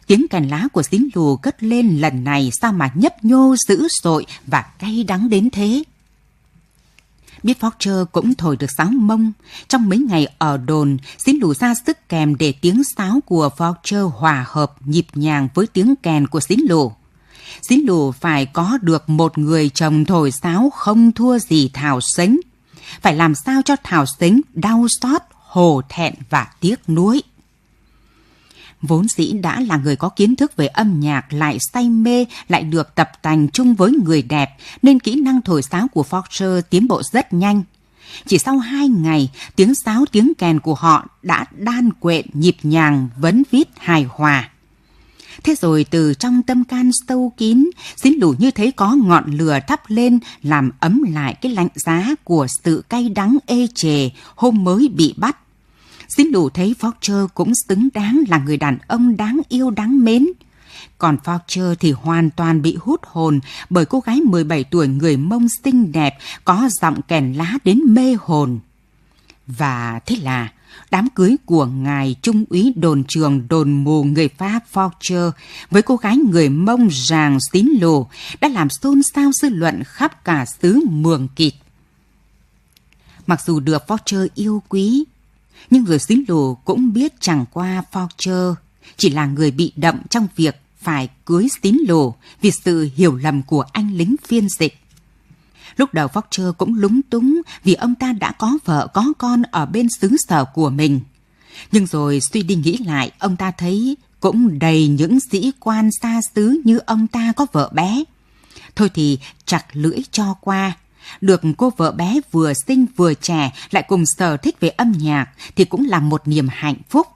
A: Tiếng cành lá của xín lù cất lên lần này sao mà nhấp nhô dữ dội và cay đắng đến thế? Biết Foster cũng thổi được sáo mông. Trong mấy ngày ở đồn, xin lù ra sức kèm để tiếng sáo của Foster hòa hợp nhịp nhàng với tiếng kèn của xín lù. Xín lù phải có được một người chồng thổi sáo không thua gì Thảo Sính. Phải làm sao cho Thảo Sính đau xót, hổ thẹn và tiếc nuối. Vốn dĩ đã là người có kiến thức về âm nhạc, lại say mê, lại được tập tành chung với người đẹp, nên kỹ năng thổi sáo của Forger tiến bộ rất nhanh. Chỉ sau hai ngày, tiếng sáo tiếng kèn của họ đã đan quện nhịp nhàng, vấn vít hài hòa. Thế rồi từ trong tâm can sâu kín, xín lù như thấy có ngọn lửa thắp lên làm ấm lại cái lạnh giá của sự cay đắng ê chề hôm mới bị bắt. Xín lù thấy Foster cũng xứng đáng là người đàn ông đáng yêu đáng mến. Còn Foster thì hoàn toàn bị hút hồn bởi cô gái 17 tuổi người mông xinh đẹp có giọng kèn lá đến mê hồn. Và thế là đám cưới của ngài trung úy đồn trường đồn mù người Pháp Forcher với cô gái người Mông Giàng Tín lồ đã làm xôn xao dư luận khắp cả xứ Mường Kịt. Mặc dù được Forcher yêu quý, nhưng người Tín lồ cũng biết chẳng qua Forcher chỉ là người bị đậm trong việc phải cưới Tín lồ vì sự hiểu lầm của anh lính phiên dịch. Lúc đầu Foster cũng lúng túng vì ông ta đã có vợ có con ở bên xứ sở của mình. Nhưng rồi suy đi nghĩ lại, ông ta thấy cũng đầy những sĩ quan xa xứ như ông ta có vợ bé. Thôi thì chặt lưỡi cho qua. Được cô vợ bé vừa xinh vừa trẻ lại cùng sở thích về âm nhạc thì cũng là một niềm hạnh phúc.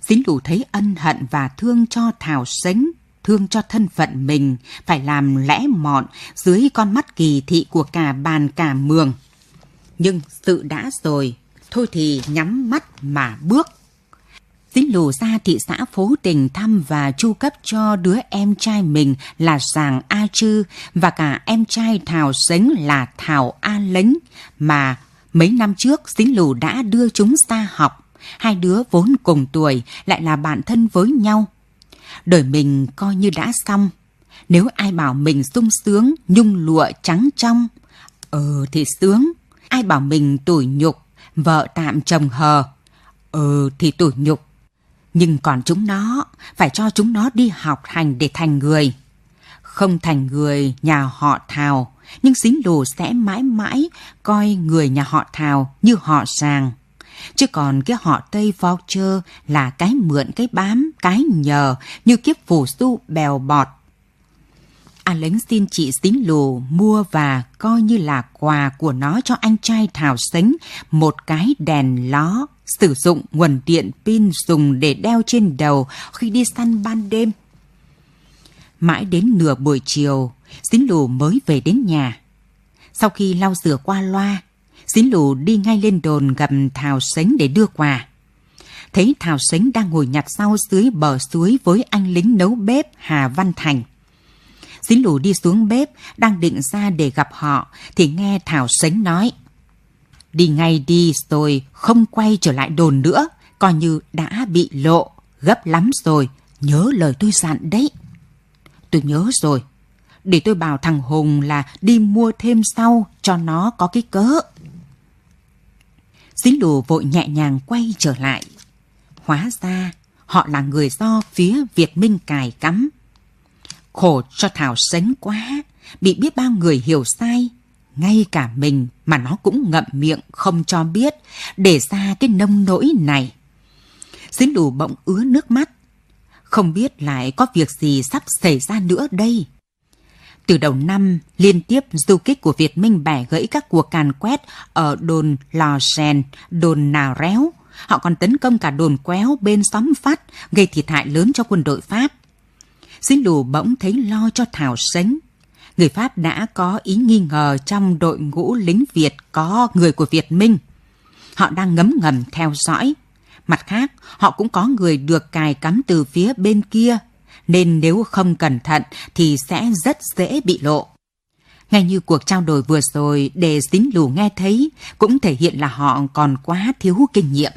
A: Dính đủ thấy ân hận và thương cho Thảo Sánh thương cho thân phận mình, phải làm lẽ mọn dưới con mắt kỳ thị của cả bàn cả mường. Nhưng sự đã rồi, thôi thì nhắm mắt mà bước. Dính lù ra thị xã phố tình thăm và chu cấp cho đứa em trai mình là Giàng A Chư và cả em trai Thảo Sánh là Thảo A Lính mà mấy năm trước Dính lù đã đưa chúng ra học. Hai đứa vốn cùng tuổi lại là bạn thân với nhau đời mình coi như đã xong. Nếu ai bảo mình sung sướng, nhung lụa trắng trong, ờ thì sướng. Ai bảo mình tủi nhục, vợ tạm chồng hờ, ờ thì tủi nhục. Nhưng còn chúng nó, phải cho chúng nó đi học hành để thành người. Không thành người nhà họ Thào, nhưng xính lù sẽ mãi mãi coi người nhà họ Thào như họ sàng. Chứ còn cái họ Tây voucher là cái mượn cái bám, cái nhờ như kiếp phù su bèo bọt. À, A lính xin chị xính lù mua và coi như là quà của nó cho anh trai Thảo Sánh một cái đèn ló sử dụng nguồn điện pin dùng để đeo trên đầu khi đi săn ban đêm. Mãi đến nửa buổi chiều, xính lù mới về đến nhà. Sau khi lau rửa qua loa, Xín lù đi ngay lên đồn gặp Thảo Sánh để đưa quà. Thấy Thảo Sánh đang ngồi nhặt rau dưới bờ suối với anh lính nấu bếp Hà Văn Thành. Xín lù đi xuống bếp, đang định ra để gặp họ, thì nghe Thảo Sánh nói. Đi ngay đi rồi không quay trở lại đồn nữa, coi như đã bị lộ, gấp lắm rồi, nhớ lời tôi dặn đấy. Tôi nhớ rồi, để tôi bảo thằng Hùng là đi mua thêm sau cho nó có cái cớ. Dính lù vội nhẹ nhàng quay trở lại. Hóa ra, họ là người do phía Việt Minh cài cắm. Khổ cho Thảo sánh quá, bị biết bao người hiểu sai. Ngay cả mình mà nó cũng ngậm miệng không cho biết, để ra cái nông nỗi này. Dính lù bỗng ứa nước mắt. Không biết lại có việc gì sắp xảy ra nữa đây. Từ đầu năm, liên tiếp du kích của Việt Minh bẻ gãy các cuộc càn quét ở đồn Lò Sen, đồn Nào Réo. Họ còn tấn công cả đồn quéo bên xóm phát, gây thiệt hại lớn cho quân đội Pháp. Xin lù bỗng thấy lo cho Thảo Sánh. Người Pháp đã có ý nghi ngờ trong đội ngũ lính Việt có người của Việt Minh. Họ đang ngấm ngầm theo dõi. Mặt khác, họ cũng có người được cài cắm từ phía bên kia nên nếu không cẩn thận thì sẽ rất dễ bị lộ. Ngay như cuộc trao đổi vừa rồi để dính lù nghe thấy cũng thể hiện là họ còn quá thiếu kinh nghiệm.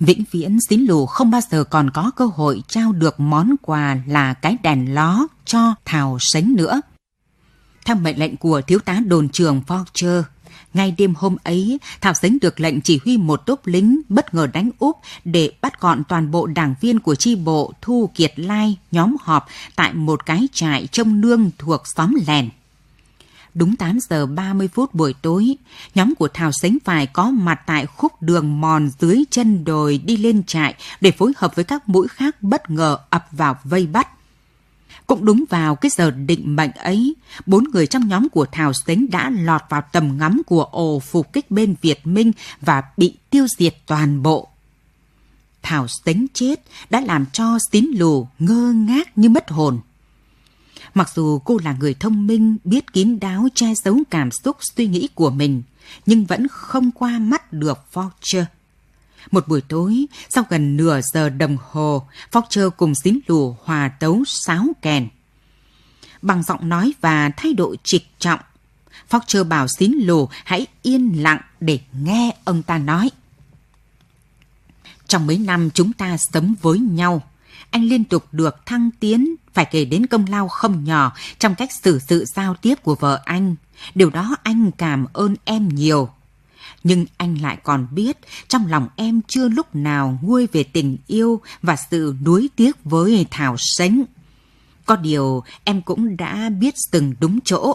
A: Vĩnh viễn dính lù không bao giờ còn có cơ hội trao được món quà là cái đèn ló cho Thảo Sánh nữa. Theo mệnh lệnh của thiếu tá đồn trưởng Forger, ngay đêm hôm ấy, Thảo Dính được lệnh chỉ huy một tốp lính bất ngờ đánh úp để bắt gọn toàn bộ đảng viên của chi bộ Thu Kiệt Lai nhóm họp tại một cái trại trông nương thuộc xóm Lèn. Đúng 8 giờ 30 phút buổi tối, nhóm của Thảo Sánh phải có mặt tại khúc đường mòn dưới chân đồi đi lên trại để phối hợp với các mũi khác bất ngờ ập vào vây bắt. Cũng đúng vào cái giờ định mệnh ấy, bốn người trong nhóm của Thảo Sánh đã lọt vào tầm ngắm của ổ phục kích bên Việt Minh và bị tiêu diệt toàn bộ. Thảo Sánh chết đã làm cho tín lù ngơ ngác như mất hồn. Mặc dù cô là người thông minh, biết kín đáo che giấu cảm xúc suy nghĩ của mình, nhưng vẫn không qua mắt được Forger. Một buổi tối, sau gần nửa giờ đồng hồ, Forger cùng xín lù hòa tấu sáo kèn. Bằng giọng nói và thái độ trịch trọng, Forger bảo xín lù hãy yên lặng để nghe ông ta nói. Trong mấy năm chúng ta sống với nhau, anh liên tục được thăng tiến, phải kể đến công lao không nhỏ trong cách xử sự giao tiếp của vợ anh. Điều đó anh cảm ơn em nhiều. Nhưng anh lại còn biết trong lòng em chưa lúc nào nguôi về tình yêu và sự nuối tiếc với Thảo Sánh. Có điều em cũng đã biết từng đúng chỗ.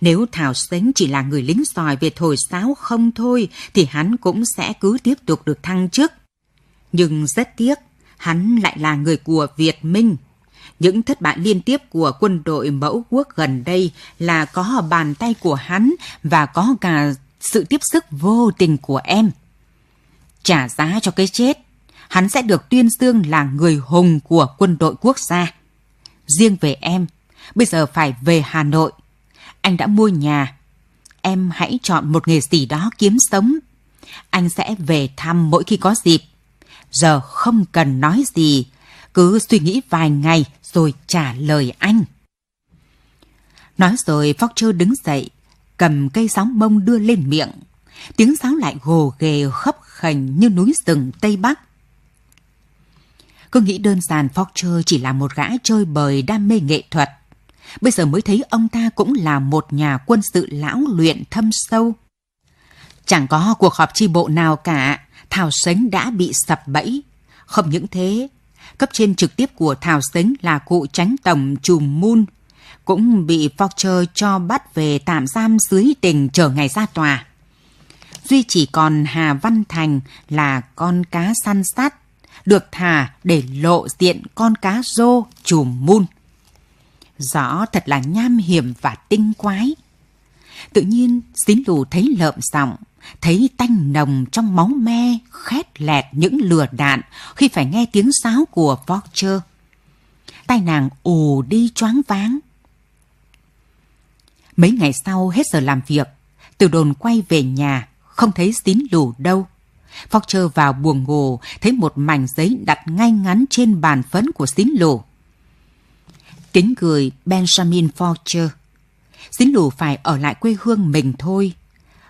A: Nếu Thảo Sánh chỉ là người lính sòi về thổi sáo không thôi thì hắn cũng sẽ cứ tiếp tục được thăng chức. Nhưng rất tiếc, hắn lại là người của Việt Minh. Những thất bại liên tiếp của quân đội mẫu quốc gần đây là có bàn tay của hắn và có cả sự tiếp sức vô tình của em. Trả giá cho cái chết, hắn sẽ được tuyên dương là người hùng của quân đội quốc gia. Riêng về em, bây giờ phải về Hà Nội. Anh đã mua nhà. Em hãy chọn một nghề gì đó kiếm sống. Anh sẽ về thăm mỗi khi có dịp. Giờ không cần nói gì, cứ suy nghĩ vài ngày rồi trả lời anh. Nói rồi Foster đứng dậy, cầm cây sáo mông đưa lên miệng. Tiếng sáo lại gồ ghề khấp khành như núi rừng Tây Bắc. Cứ nghĩ đơn giản Forcher chỉ là một gã chơi bời đam mê nghệ thuật. Bây giờ mới thấy ông ta cũng là một nhà quân sự lão luyện thâm sâu. Chẳng có cuộc họp chi bộ nào cả, Thảo Sánh đã bị sập bẫy. Không những thế, cấp trên trực tiếp của Thảo Sánh là cụ tránh tổng Trùm Moon, cũng bị Foster cho bắt về tạm giam dưới tình chờ ngày ra tòa. Duy chỉ còn Hà Văn Thành là con cá săn sát, được thả để lộ diện con cá rô Trùm mun. Rõ thật là nham hiểm và tinh quái. Tự nhiên, xín lù thấy lợm giọng thấy tanh nồng trong máu me khét lẹt những lửa đạn khi phải nghe tiếng sáo của Vocher. Tai nàng ù đi choáng váng. Mấy ngày sau hết giờ làm việc, từ đồn quay về nhà, không thấy xín lù đâu. Foster vào buồng ngủ, thấy một mảnh giấy đặt ngay ngắn trên bàn phấn của xín lù. Kính gửi Benjamin Foster. Xín lù phải ở lại quê hương mình thôi,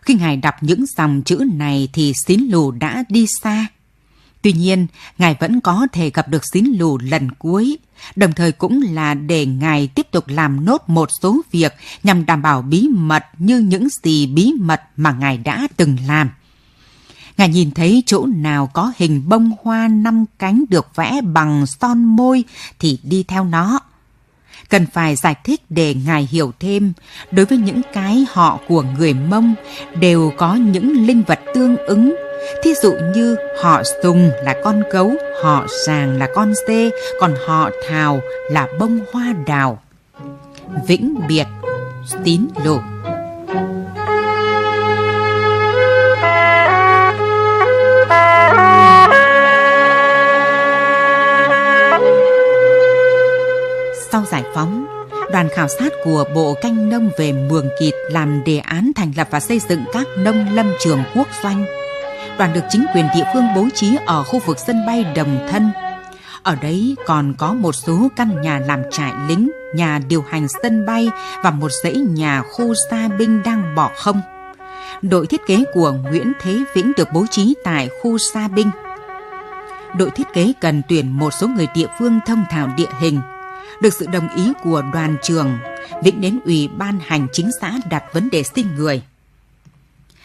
A: khi ngài đọc những dòng chữ này thì xín lù đã đi xa. Tuy nhiên, ngài vẫn có thể gặp được xín lù lần cuối, đồng thời cũng là để ngài tiếp tục làm nốt một số việc nhằm đảm bảo bí mật như những gì bí mật mà ngài đã từng làm. Ngài nhìn thấy chỗ nào có hình bông hoa năm cánh được vẽ bằng son môi thì đi theo nó cần phải giải thích để ngài hiểu thêm đối với những cái họ của người mông đều có những linh vật tương ứng thí dụ như họ sùng là con gấu họ sàng là con dê còn họ thào là bông hoa đào vĩnh biệt tín lộ Sau giải phóng, đoàn khảo sát của Bộ Canh Nông về Mường Kịt làm đề án thành lập và xây dựng các nông lâm trường quốc doanh. Đoàn được chính quyền địa phương bố trí ở khu vực sân bay Đồng Thân. Ở đấy còn có một số căn nhà làm trại lính, nhà điều hành sân bay và một dãy nhà khu xa binh đang bỏ không. Đội thiết kế của Nguyễn Thế Vĩnh được bố trí tại khu xa binh. Đội thiết kế cần tuyển một số người địa phương thông thạo địa hình, được sự đồng ý của đoàn trường, Vĩnh đến Ủy ban hành chính xã đặt vấn đề xin người.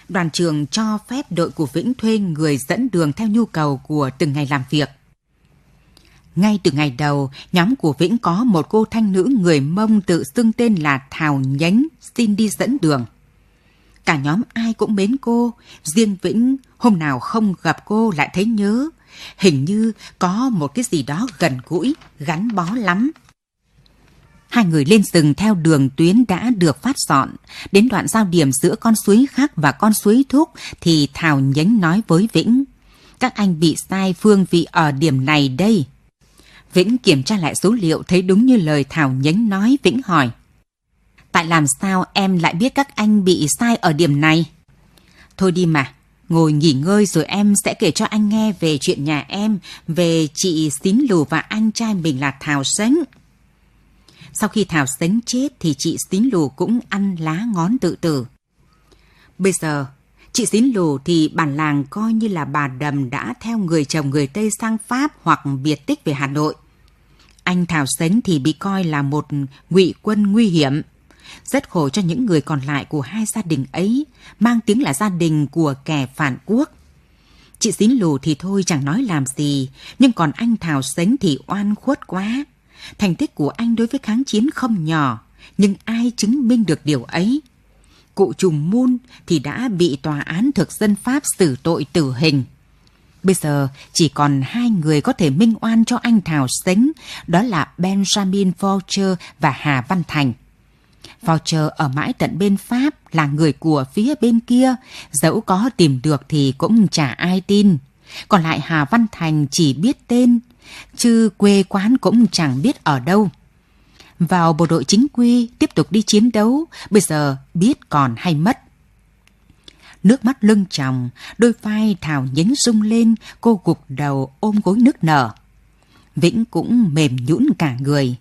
A: Đoàn trường cho phép đội của Vĩnh thuê người dẫn đường theo nhu cầu của từng ngày làm việc. Ngay từ ngày đầu, nhóm của Vĩnh có một cô thanh nữ người Mông tự xưng tên là Thảo Nhánh xin đi dẫn đường. Cả nhóm ai cũng mến cô, riêng Vĩnh hôm nào không gặp cô lại thấy nhớ. Hình như có một cái gì đó gần gũi, gắn bó lắm. Hai người lên rừng theo đường tuyến đã được phát dọn. Đến đoạn giao điểm giữa con suối khác và con suối thuốc thì Thảo Nhánh nói với Vĩnh. Các anh bị sai phương vị ở điểm này đây. Vĩnh kiểm tra lại số liệu thấy đúng như lời Thảo Nhánh nói. Vĩnh hỏi. Tại làm sao em lại biết các anh bị sai ở điểm này? Thôi đi mà, ngồi nghỉ ngơi rồi em sẽ kể cho anh nghe về chuyện nhà em, về chị Xín Lù và anh trai mình là Thảo Sánh. Sau khi Thảo Sánh chết thì chị Xín Lù cũng ăn lá ngón tự tử. Bây giờ, chị Xín Lù thì bản làng coi như là bà đầm đã theo người chồng người Tây sang Pháp hoặc biệt tích về Hà Nội. Anh Thảo Sánh thì bị coi là một ngụy quân nguy hiểm, rất khổ cho những người còn lại của hai gia đình ấy, mang tiếng là gia đình của kẻ phản quốc. Chị Xín Lù thì thôi chẳng nói làm gì, nhưng còn anh Thảo Sánh thì oan khuất quá. Thành tích của anh đối với kháng chiến không nhỏ, nhưng ai chứng minh được điều ấy? Cụ Trùm Mun thì đã bị tòa án thực dân Pháp xử tội tử hình. Bây giờ chỉ còn hai người có thể minh oan cho anh Thảo Sánh, đó là Benjamin Faucher và Hà Văn Thành. Voucher ở mãi tận bên Pháp là người của phía bên kia, dẫu có tìm được thì cũng chả ai tin. Còn lại Hà Văn Thành chỉ biết tên, chứ quê quán cũng chẳng biết ở đâu. Vào bộ đội chính quy, tiếp tục đi chiến đấu, bây giờ biết còn hay mất. Nước mắt lưng tròng, đôi vai Thảo nhánh rung lên, cô gục đầu ôm gối nước nở. Vĩnh cũng mềm nhũn cả người.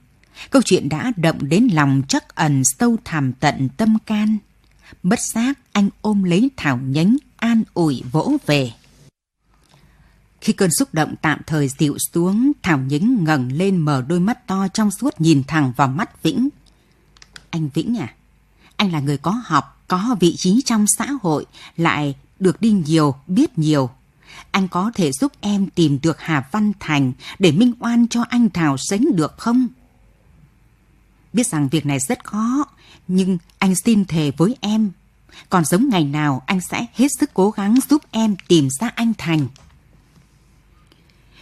A: Câu chuyện đã động đến lòng chắc ẩn sâu thẳm tận tâm can. Bất giác anh ôm lấy Thảo nhánh, an ủi vỗ về. Khi cơn xúc động tạm thời dịu xuống, Thảo Nhính ngẩng lên mở đôi mắt to trong suốt nhìn thẳng vào mắt Vĩnh. Anh Vĩnh à, anh là người có học, có vị trí trong xã hội, lại được đi nhiều, biết nhiều. Anh có thể giúp em tìm được Hà Văn Thành để minh oan cho anh Thảo sánh được không? Biết rằng việc này rất khó, nhưng anh xin thề với em. Còn giống ngày nào anh sẽ hết sức cố gắng giúp em tìm ra anh Thành.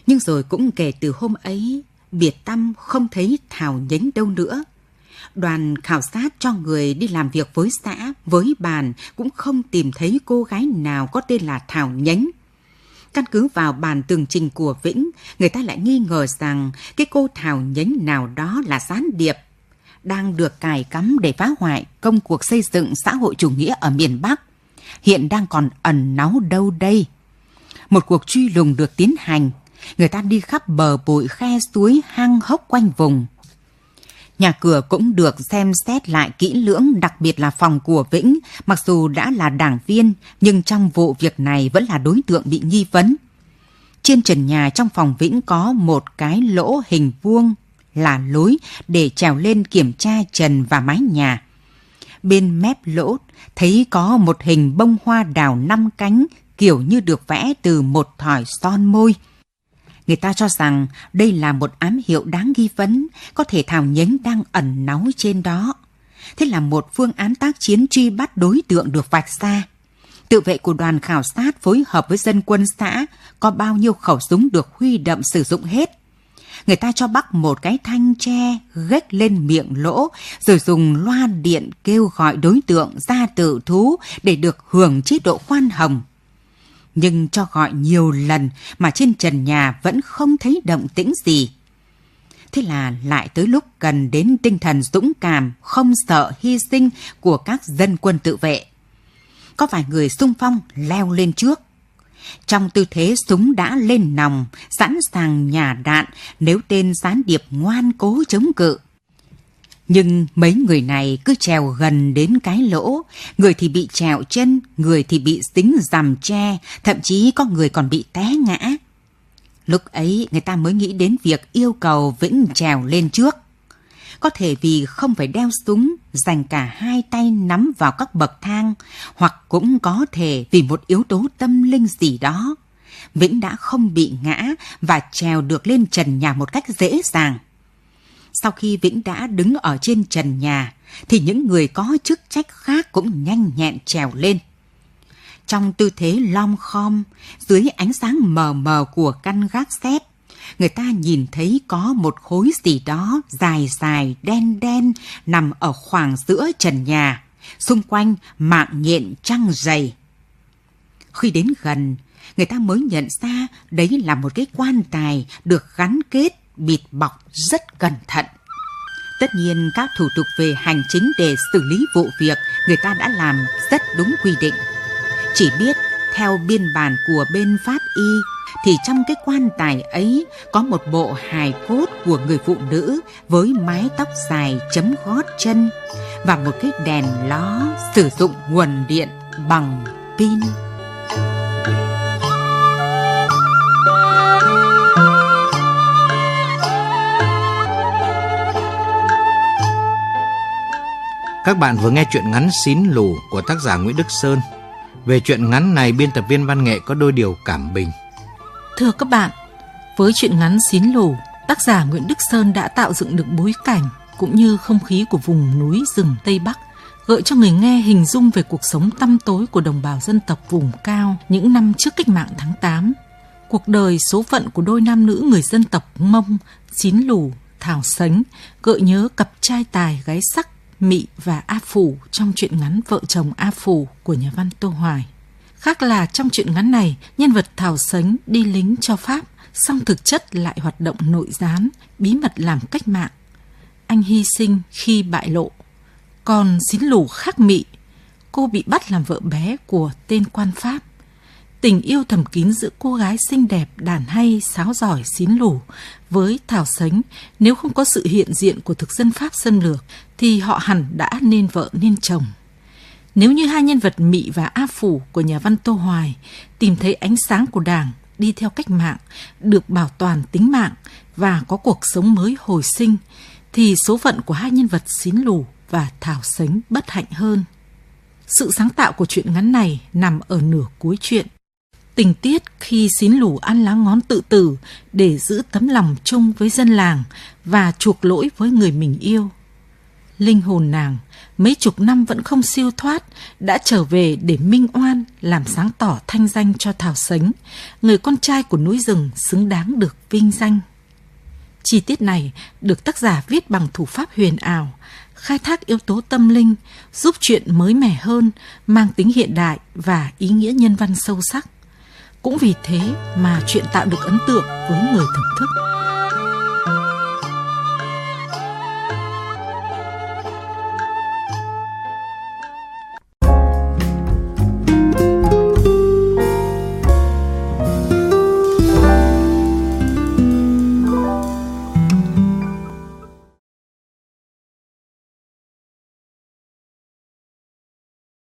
A: Nhưng rồi cũng kể từ hôm ấy, biệt tâm không thấy Thảo nhánh đâu nữa. Đoàn khảo sát cho người đi làm việc với xã, với bàn cũng không tìm thấy cô gái nào có tên là Thảo nhánh. Căn cứ vào bản tường trình của Vĩnh, người ta lại nghi ngờ rằng cái cô Thảo nhánh nào đó là gián điệp đang được cài cắm để phá hoại công cuộc xây dựng xã hội chủ nghĩa ở miền Bắc, hiện đang còn ẩn náu đâu đây. Một cuộc truy lùng được tiến hành, người ta đi khắp bờ bụi khe suối hang hốc quanh vùng. Nhà cửa cũng được xem xét lại kỹ lưỡng, đặc biệt là phòng của Vĩnh, mặc dù đã là đảng viên, nhưng trong vụ việc này vẫn là đối tượng bị nghi vấn. Trên trần nhà trong phòng Vĩnh có một cái lỗ hình vuông là lối để trèo lên kiểm tra trần và mái nhà. Bên mép lỗ thấy có một hình bông hoa đào năm cánh kiểu như được vẽ từ một thỏi son môi. Người ta cho rằng đây là một ám hiệu đáng ghi vấn, có thể Thảo Nhánh đang ẩn náu trên đó. Thế là một phương án tác chiến truy bắt đối tượng được vạch ra. Tự vệ của đoàn khảo sát phối hợp với dân quân xã có bao nhiêu khẩu súng được huy động sử dụng hết người ta cho bắc một cái thanh tre gách lên miệng lỗ, rồi dùng loa điện kêu gọi đối tượng ra tự thú để được hưởng chế độ khoan hồng. Nhưng cho gọi nhiều lần mà trên trần nhà vẫn không thấy động tĩnh gì. Thế là lại tới lúc cần đến tinh thần dũng cảm, không sợ hy sinh của các dân quân tự vệ. Có vài người sung phong leo lên trước, trong tư thế súng đã lên nòng, sẵn sàng nhả đạn nếu tên gián điệp ngoan cố chống cự. Nhưng mấy người này cứ trèo gần đến cái lỗ, người thì bị trèo chân, người thì bị dính rằm tre, thậm chí có người còn bị té ngã. Lúc ấy người ta mới nghĩ đến việc yêu cầu Vĩnh trèo lên trước. Có thể vì không phải đeo súng, dành cả hai tay nắm vào các bậc thang, hoặc cũng có thể vì một yếu tố tâm linh gì đó. Vĩnh đã không bị ngã và trèo được lên trần nhà một cách dễ dàng. Sau khi Vĩnh đã đứng ở trên trần nhà, thì những người có chức trách khác cũng nhanh nhẹn trèo lên. Trong tư thế lom khom, dưới ánh sáng mờ mờ của căn gác xếp, người ta nhìn thấy có một khối gì đó dài dài đen đen nằm ở khoảng giữa trần nhà, xung quanh mạng nhện trăng dày. Khi đến gần, người ta mới nhận ra đấy là một cái quan tài được gắn kết bịt bọc rất cẩn thận. Tất nhiên, các thủ tục về hành chính để xử lý vụ việc người ta đã làm rất đúng quy định. Chỉ biết theo biên bản của bên Pháp Y, thì trong cái quan tài ấy có một bộ hài cốt của người phụ nữ với mái tóc dài chấm gót chân và một cái đèn ló sử dụng nguồn điện bằng pin.
B: Các bạn vừa nghe chuyện ngắn Xín Lù của tác giả Nguyễn Đức Sơn. Về chuyện ngắn này, biên tập viên văn nghệ có đôi điều cảm bình.
I: Thưa các bạn, với chuyện ngắn Xín Lù, tác giả Nguyễn Đức Sơn đã tạo dựng được bối cảnh cũng như không khí của vùng núi rừng Tây Bắc, gợi cho người nghe hình dung về cuộc sống tăm tối của đồng bào dân tộc vùng cao những năm trước cách mạng tháng 8. Cuộc đời số phận của đôi nam nữ người dân tộc Mông, Xín Lù, Thảo Sánh gợi nhớ cặp trai tài gái sắc Mị và A Phủ trong truyện ngắn Vợ chồng A Phủ của nhà văn Tô Hoài. Khác là trong truyện ngắn này, nhân vật Thảo Sánh đi lính cho Pháp, song thực chất lại hoạt động nội gián, bí mật làm cách mạng. Anh hy sinh khi bại lộ. Còn xín lù khác mị, cô bị bắt làm vợ bé của tên quan Pháp tình yêu thầm kín giữa cô gái xinh đẹp, đàn hay, sáo giỏi, xín lủ với Thảo Sánh, nếu không có sự hiện diện của thực dân Pháp xâm lược, thì họ hẳn đã nên vợ nên chồng. Nếu như hai nhân vật Mị và A Phủ của nhà văn Tô Hoài tìm thấy ánh sáng của Đảng, đi theo cách mạng, được bảo toàn tính mạng và có cuộc sống mới hồi sinh, thì số phận của hai nhân vật xín lù và Thảo Sánh bất hạnh hơn. Sự sáng tạo của chuyện ngắn này nằm ở nửa cuối chuyện. Tình tiết khi xín lù ăn lá ngón tự tử để giữ tấm lòng chung với dân làng và chuộc lỗi với người mình yêu. Linh hồn nàng mấy chục năm vẫn không siêu thoát đã trở về để minh oan làm sáng tỏ thanh danh cho Thảo Sánh, người con trai của núi rừng xứng đáng được vinh danh. Chi tiết này được tác giả viết bằng thủ pháp huyền ảo, khai thác yếu tố tâm linh, giúp chuyện mới mẻ hơn, mang tính hiện đại và ý nghĩa nhân văn sâu sắc. Cũng vì thế mà chuyện tạo được ấn tượng với người thưởng thức.